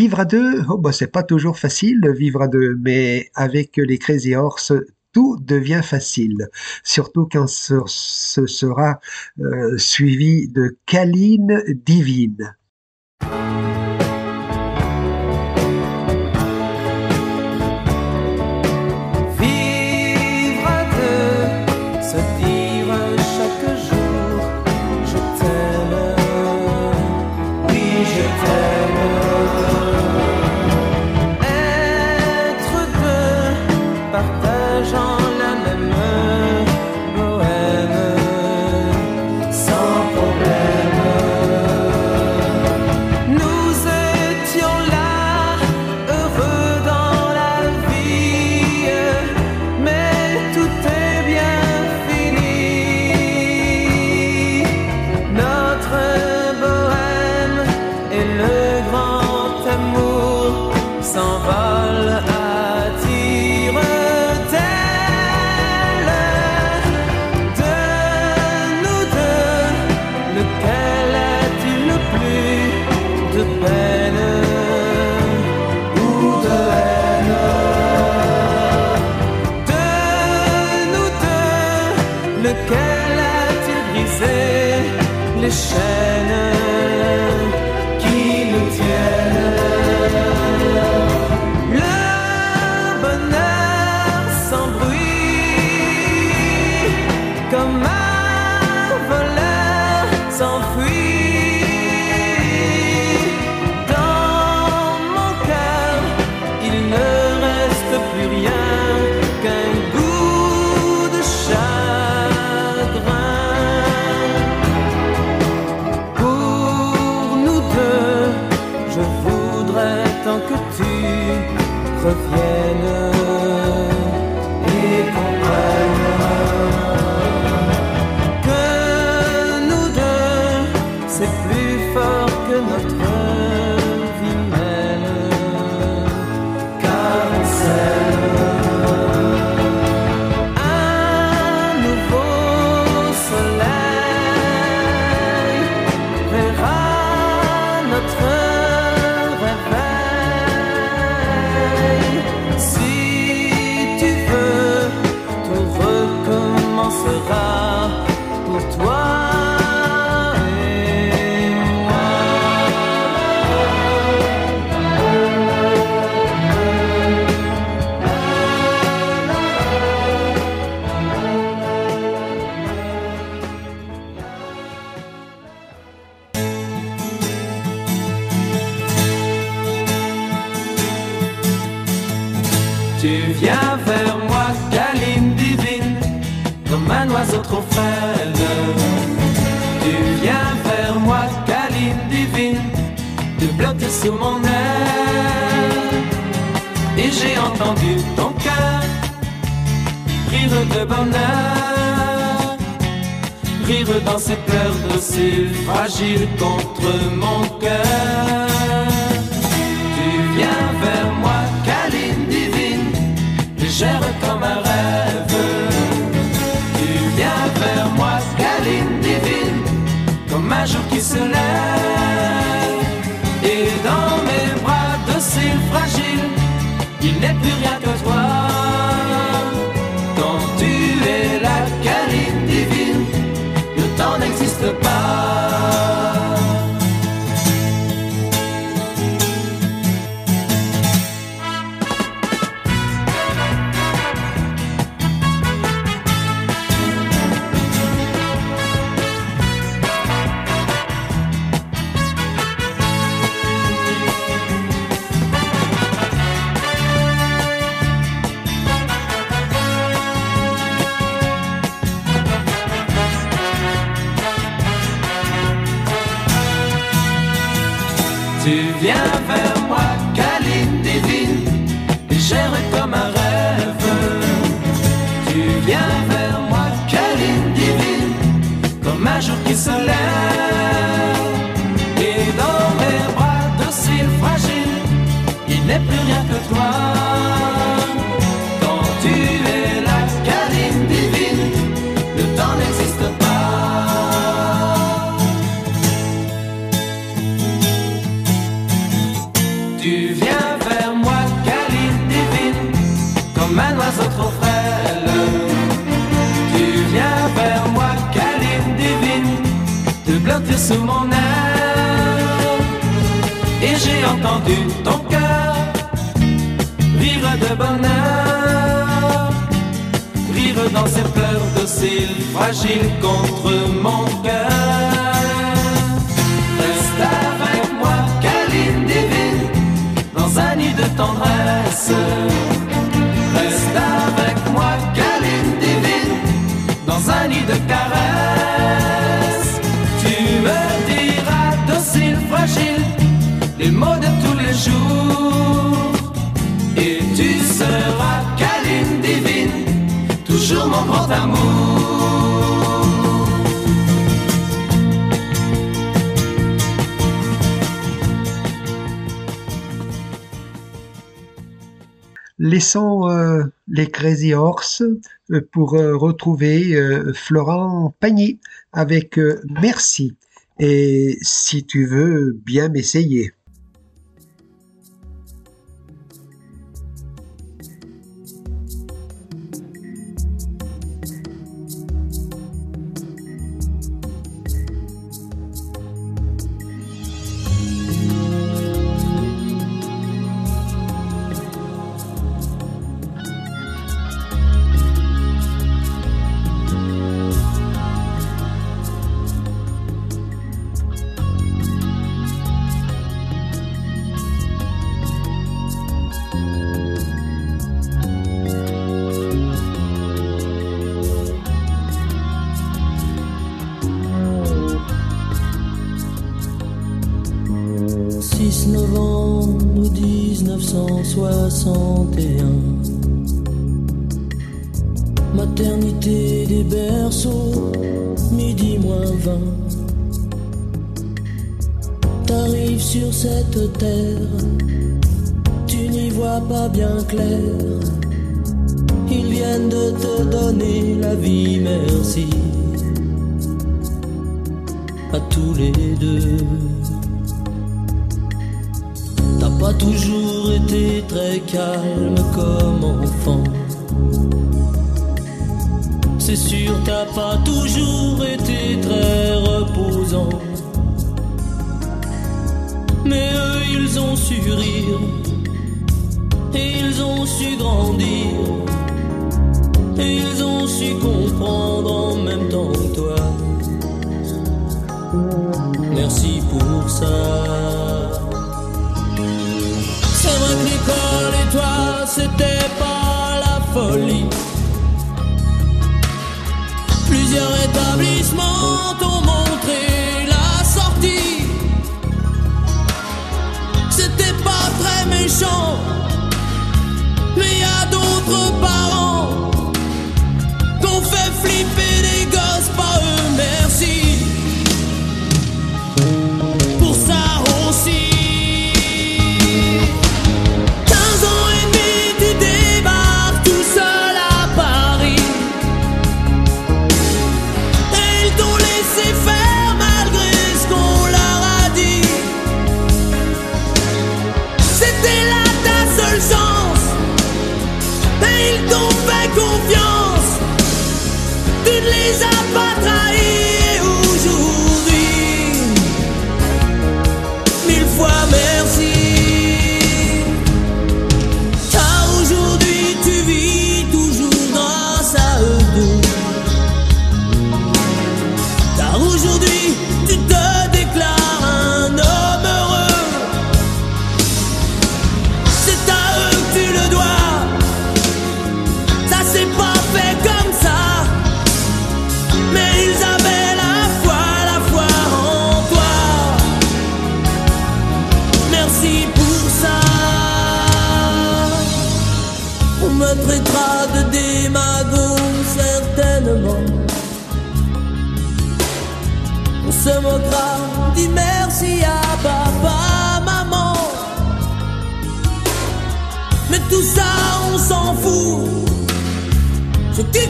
S1: Vivre à deux, oh bah c'est pas toujours facile, vivre à deux, mais avec les Crazy Horse, tout devient facile, surtout quand ce, sera euh, suivi de
S7: câline divine. notre réveil. Si
S5: tu veux, tout recommencera. mon air et j'ai entendu ton cœur rire de bonheur, rire dans ses pleurs de ses fragiles contre mon cœur. the about les
S7: Crazy Horse euh, pour euh, retrouver euh, Florent Pagny avec Merci. Et si tu veux bien m'essayer.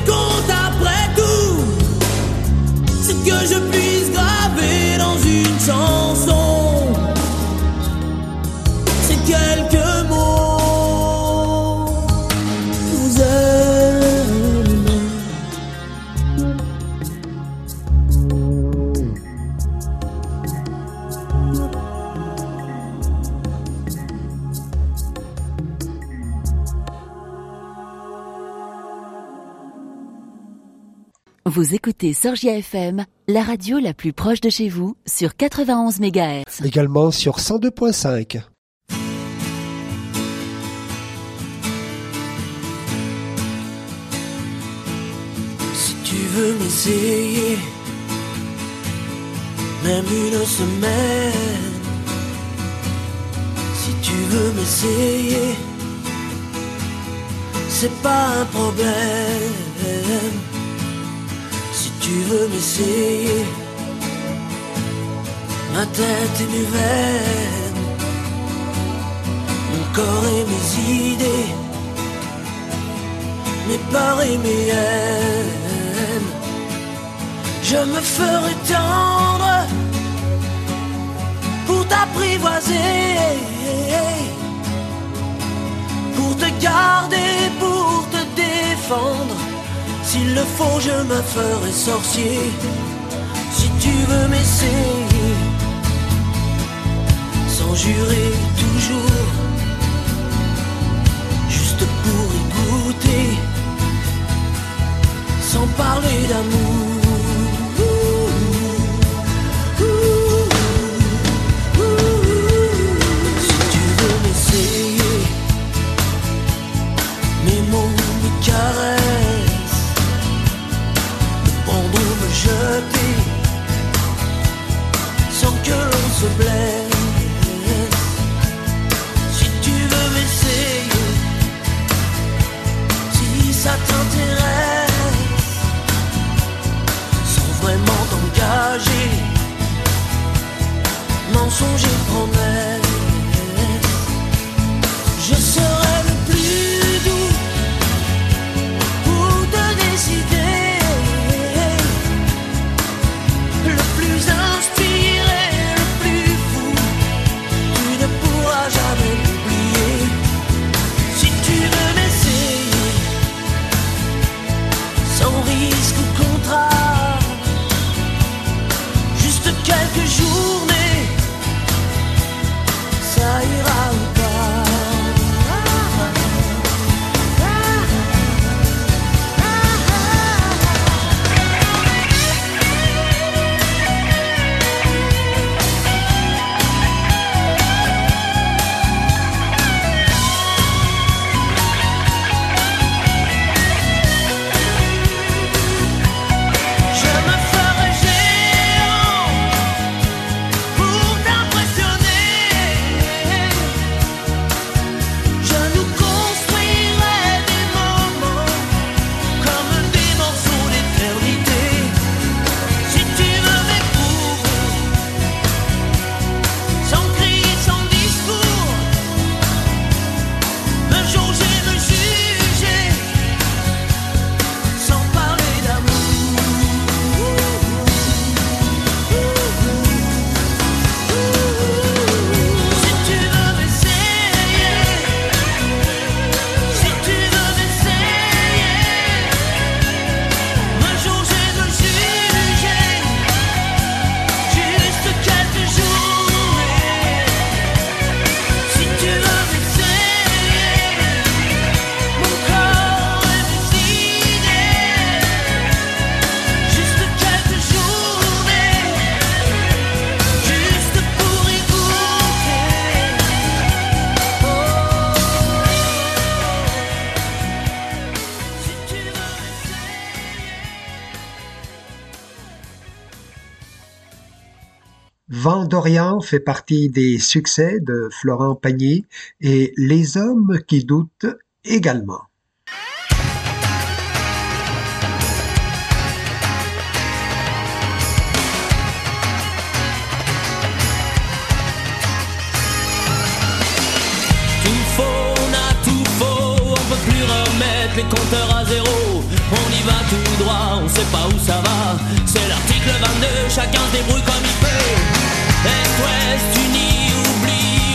S7: Compte après tout, c'est que je puisse graver dans une chanson
S3: Vous écoutez Sorgia FM, la radio la plus proche de chez vous, sur 91 MHz.
S8: Également sur 102.5.
S7: Si tu veux m'essayer, même une semaine. Si tu veux m'essayer, c'est pas un problème. Tu veux m'essayer, ma tête et mes veines, mon corps et mes idées mes peurs et mes haines. Je me ferai tendre pour t'apprivoiser, pour te garder, pour te défendre. S'il le faut, je me ferai sorcier. Si tu veux m'essayer, sans jurer toujours, juste pour y goûter sans parler d'amour. Si tu veux m'essayer, mes mots, mes caresses, jeter sans que l'on se blesse. Si
S1: tu veux
S7: m'essayer, si ça t'intéresse, sans vraiment t'engager, mensonges et promesses, je serai.
S1: Fait partie des succès de Florent Pagny et Les hommes qui doutent également.
S7: Tout faux, on a tout faux, on peut plus remettre les compteurs à zéro. On y va tout droit, on sait pas où ça va. C'est l'article 22, chacun débrouille comme il peut. Est-Ouest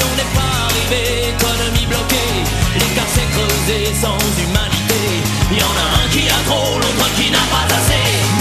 S7: on n'est pas arrivé. Économie bloquée, l'écart s'est creusé sans humanité. Y en a un qui a trop, l'autre qui n'a pas assez.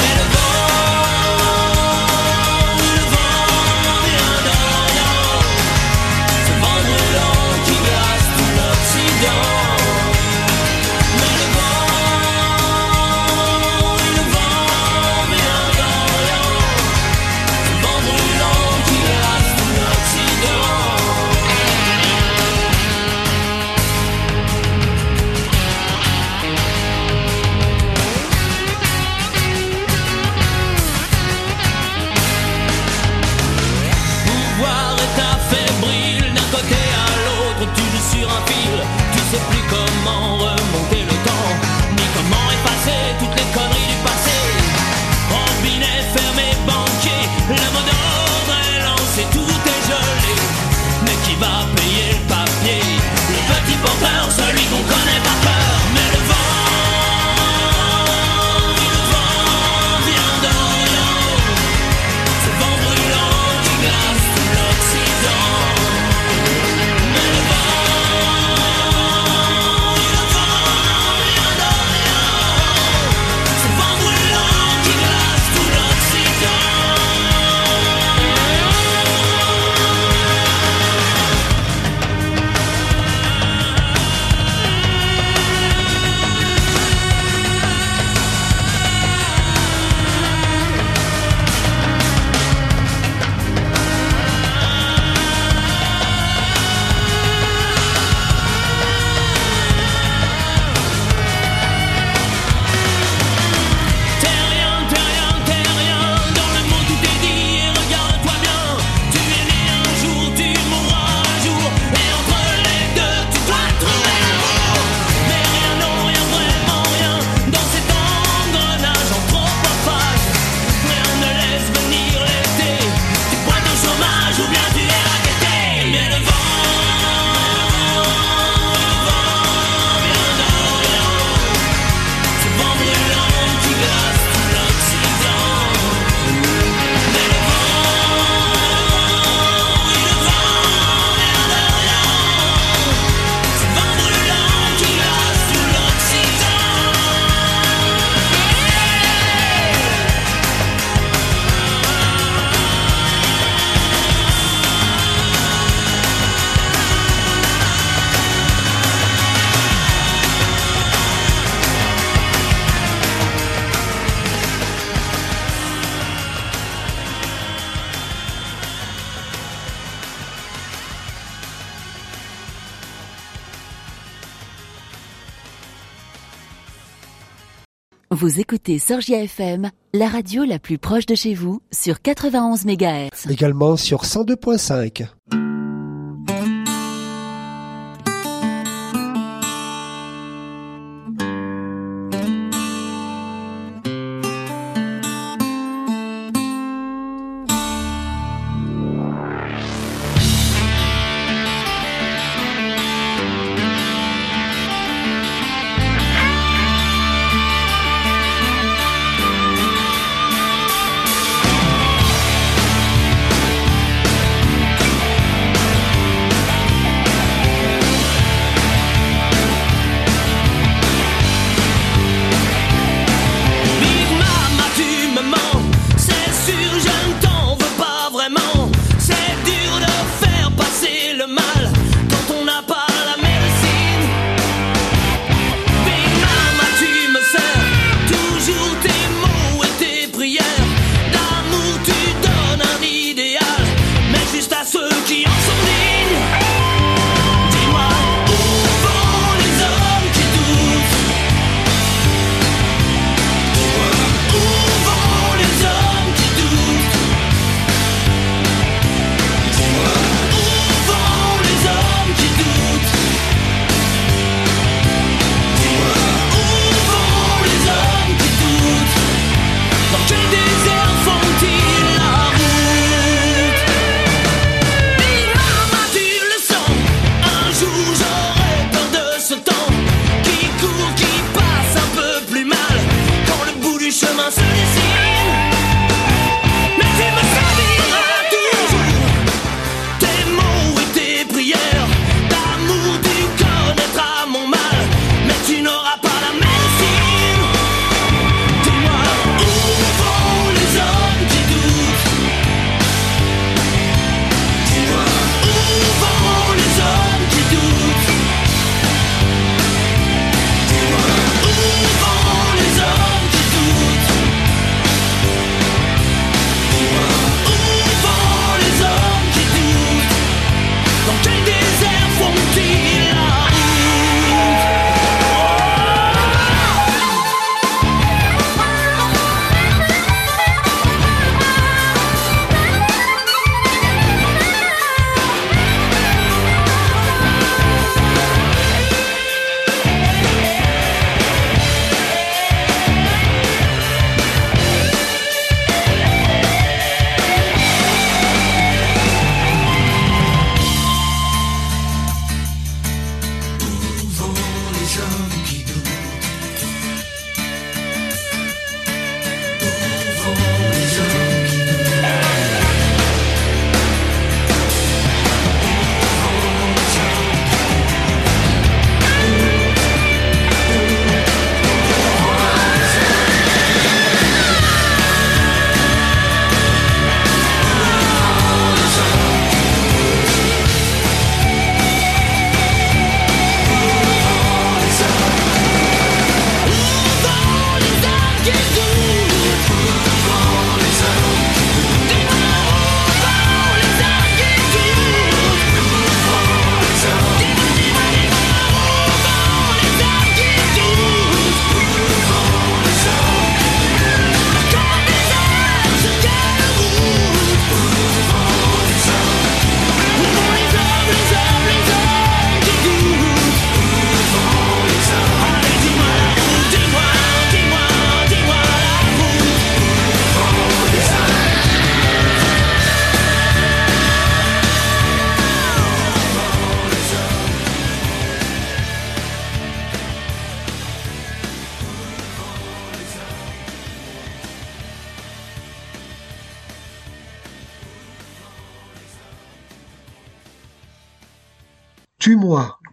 S3: Vous écoutez Sorgia FM, la radio la plus proche de chez vous, sur 91 MHz.
S1: Également sur 102.5.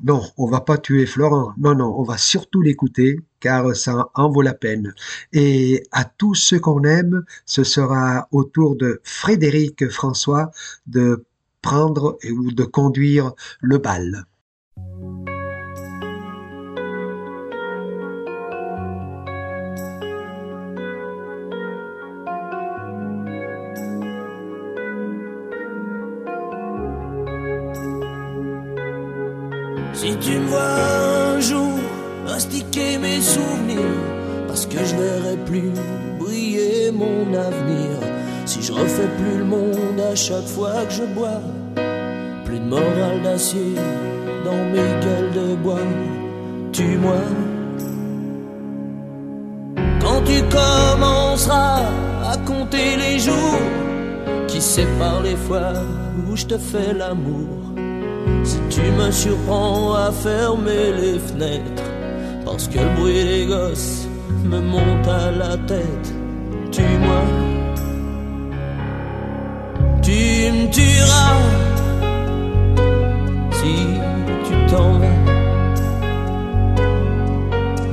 S1: Non, on va pas tuer Florent. Non, non, on va surtout l'écouter car ça en vaut la peine. Et à tous ceux qu'on aime, ce sera au tour de Frédéric François de prendre ou de conduire le bal.
S2: Si tu me vois un jour mastiquer mes souvenirs, parce que je verrai plus briller mon avenir. Si je refais plus le monde à chaque fois que je bois, plus de morale d'acier dans mes gueules de bois. Tue-moi. Quand tu commenceras à compter les jours qui séparent les fois où je te fais l'amour. Si tu me à fermer les fenêtres, parce que le bruit des gosses me monte à la tête, tue-moi. Tu me tueras si tu t'en vas.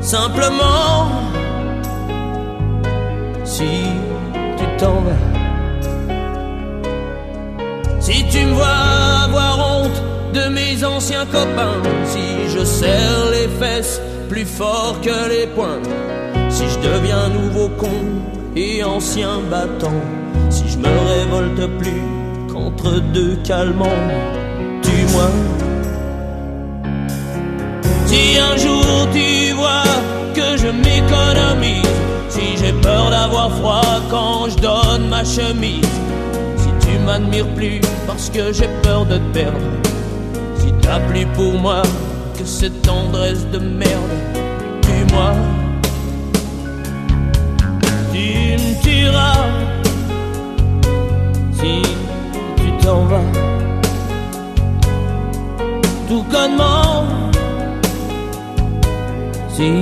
S2: Simplement, si tu t'en vas. Si tu me vois avoir honte de mes anciens copains, si je serre les fesses plus fort que les poings, si je deviens nouveau con et ancien battant, si je me révolte plus qu'entre deux calmants, tue-moi. Si un jour tu vois que je m'économise, si j'ai peur d'avoir froid quand je donne ma chemise, si tu m'admires plus parce que j'ai peur de te perdre, t'as plus pour moi que cette tendresse de merde, tue-moi. Tu me tueras si tu t'en vas. Tout connement si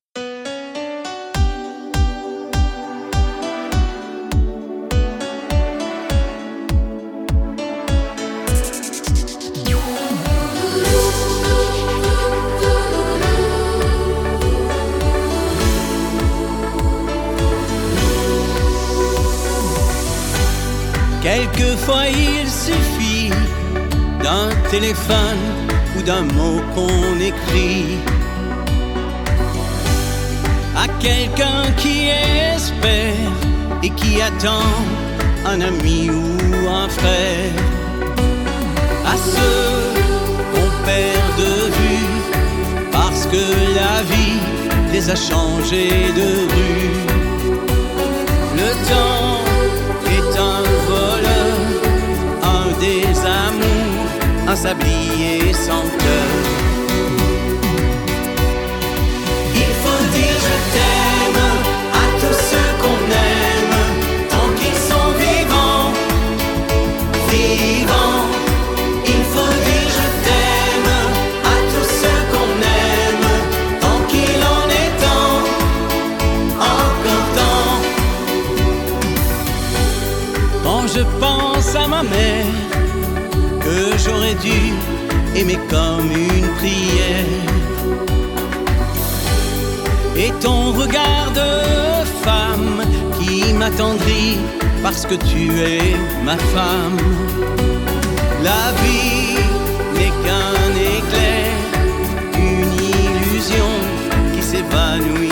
S7: Quelquefois il suffit d'un téléphone ou d'un mot qu'on écrit à quelqu'un qui espère et qui attend un ami ou un frère, à ceux qu'on perd de vue parce que la vie les a changés de rue. sablier sans cœur. Il faut dire je t'aime à tous ceux qu'on aime, tant qu'ils sont vivants,
S9: vivants. Il faut dire je t'aime à tous ceux qu'on aime, tant qu'il en est temps, encore temps. Quand je pense à ma mère, j'aurais dû aimer comme une prière. Et ton regard de femme qui m'attendrit parce que tu es ma femme. La vie n'est qu'un éclair, une illusion
S7: qui s'évanouit.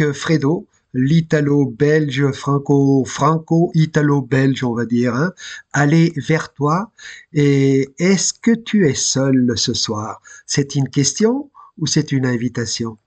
S7: Euh, Fredo, l'italo-belge, franco, franco-italo-belge, on va dire, hein, aller vers toi. Et est-ce que tu es seul ce soir? C'est une question ou c'est une invitation?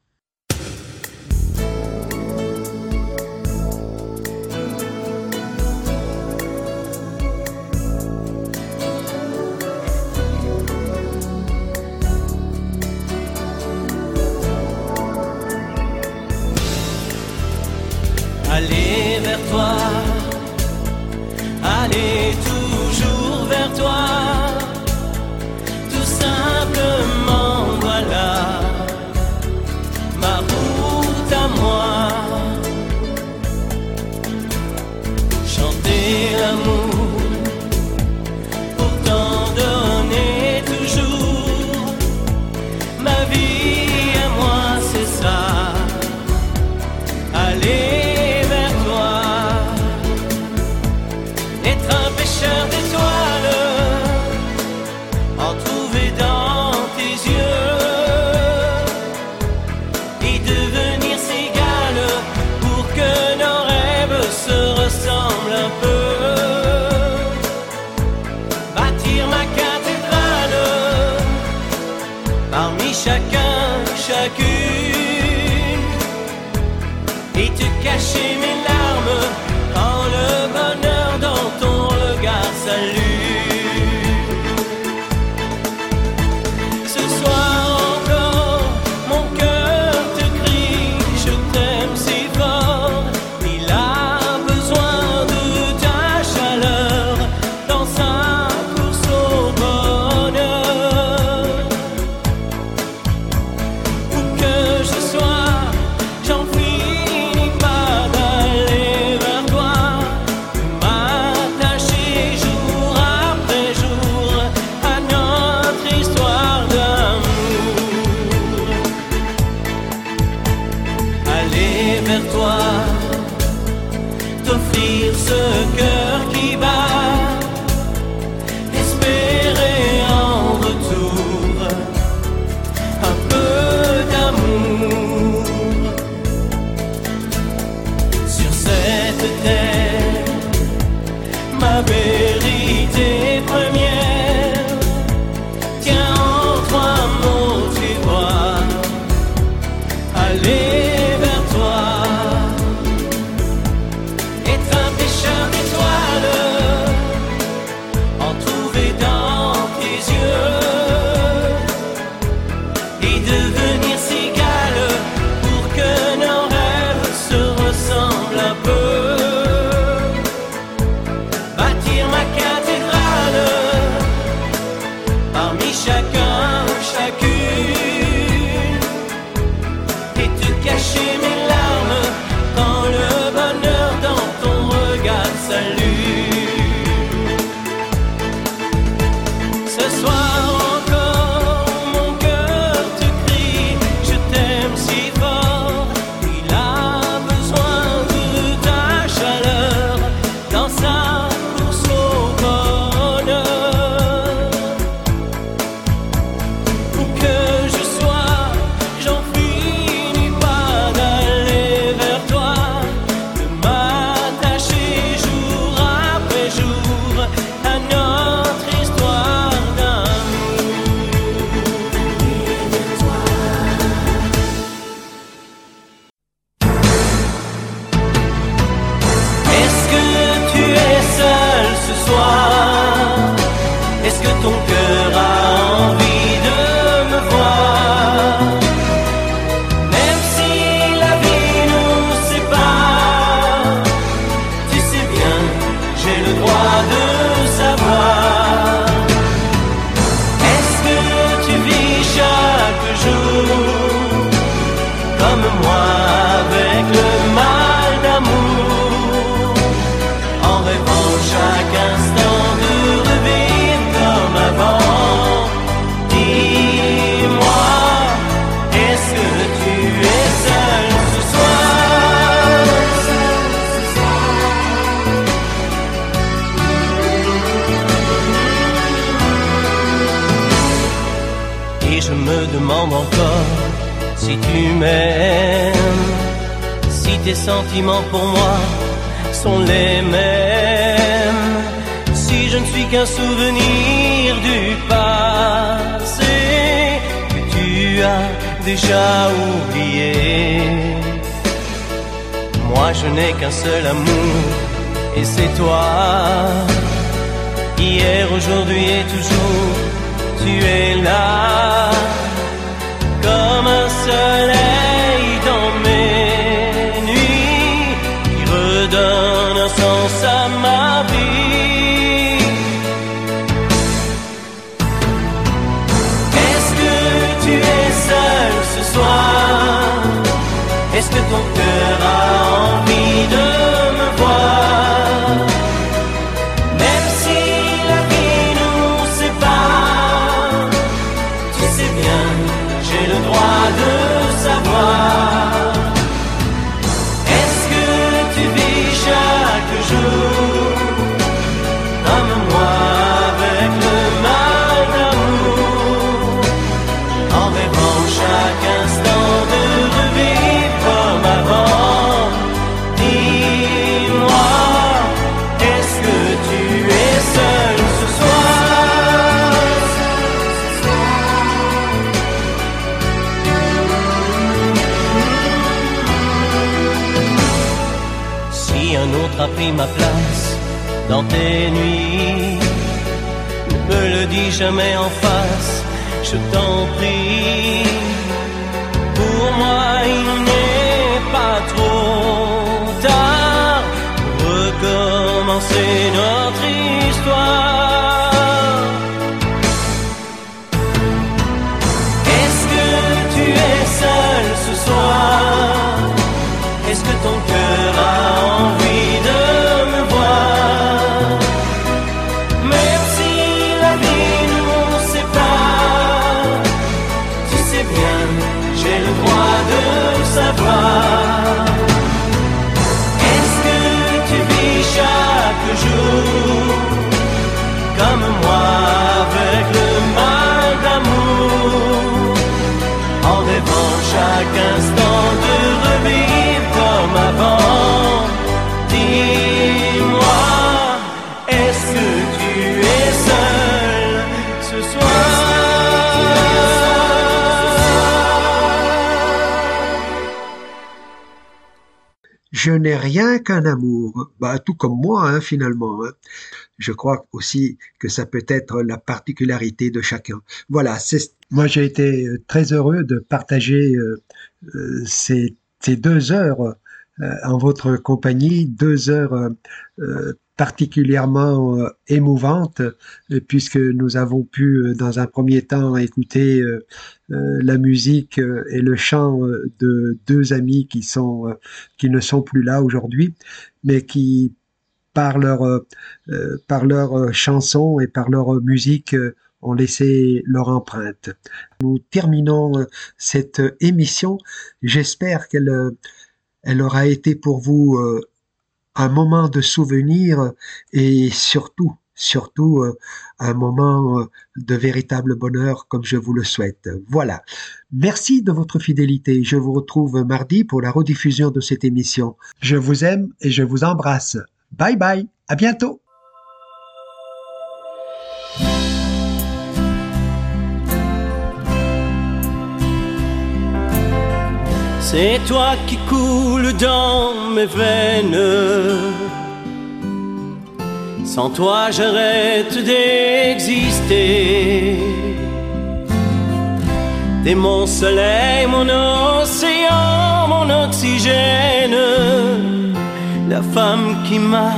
S9: tes
S7: nuits. Ne me le dis jamais en face, je t'en prie.
S1: je n'ai rien qu'un amour, bah, tout comme moi hein, finalement. Hein. Je crois aussi que ça peut être la particularité de chacun. Voilà. Moi j'ai été euh, très heureux de partager euh, euh, ces, deux heures en votre compagnie, deux heures particulièrement euh, émouvante euh, puisque nous avons pu euh, dans un premier temps écouter la musique et le chant de deux amis qui sont qui ne sont plus là aujourd'hui mais qui par leur par leur chanson et par leur musique ont laissé leur empreinte. Nous terminons cette émission. J'espère qu'elle elle aura été pour vous un moment de souvenir et surtout, surtout euh, un moment euh, de véritable bonheur comme je vous le souhaite. Voilà. Merci de votre fidélité. Je vous retrouve mardi pour la rediffusion de cette émission. Je vous aime et je vous embrasse. Bye bye. À bientôt.
S7: C'est toi qui coule dans mes veines. Sans toi, j'arrête d'exister. T'es mon soleil, mon océan, mon oxygène. La femme qui m'a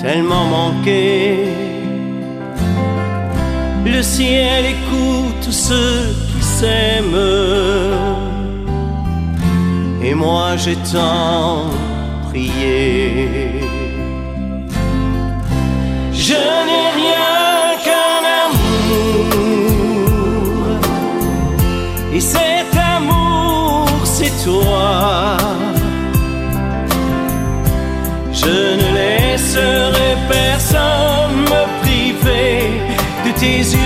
S7: tellement manqué. Le ciel écoute ceux qui s'aiment. Et moi j'ai tant prié. Je n'ai rien qu'un amour. Et cet amour, c'est toi. Je ne laisserai personne me priver de tes yeux,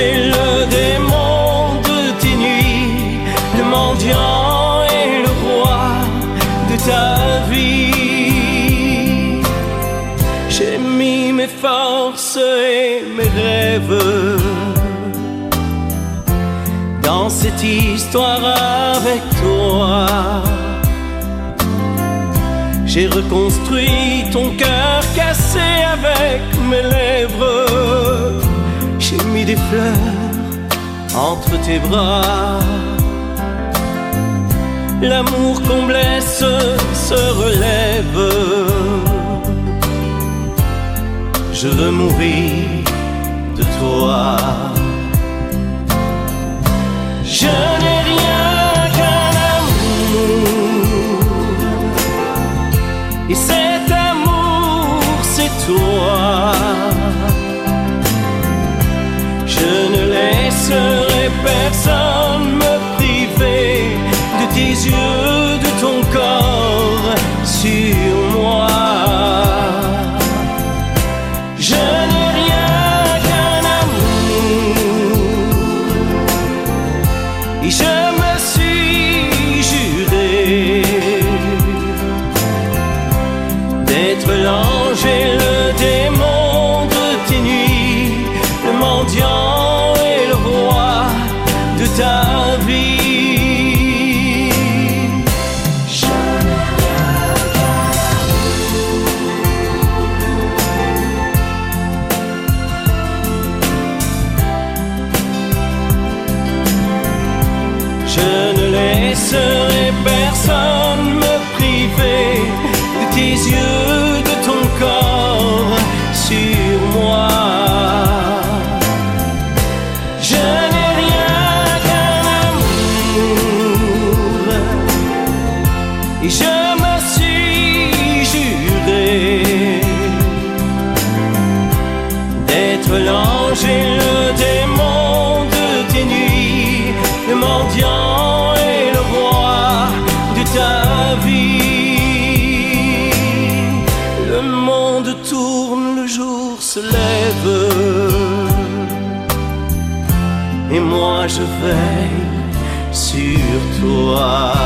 S7: le démon de tes nuits, le mendiant et le roi de ta vie. J'ai mis mes forces et mes rêves dans cette histoire avec toi. J'ai reconstruit ton cœur cassé avec mes lèvres. J'ai mis des fleurs entre tes bras. L'amour qu'on blesse se relève. Je veux mourir de toi. Je n'ai rien qu'un amour. Et cet amour, c'est toi. Je ne laisserai personne me priver de tes yeux, de ton corps sur moi. Et moi je veille sur toi.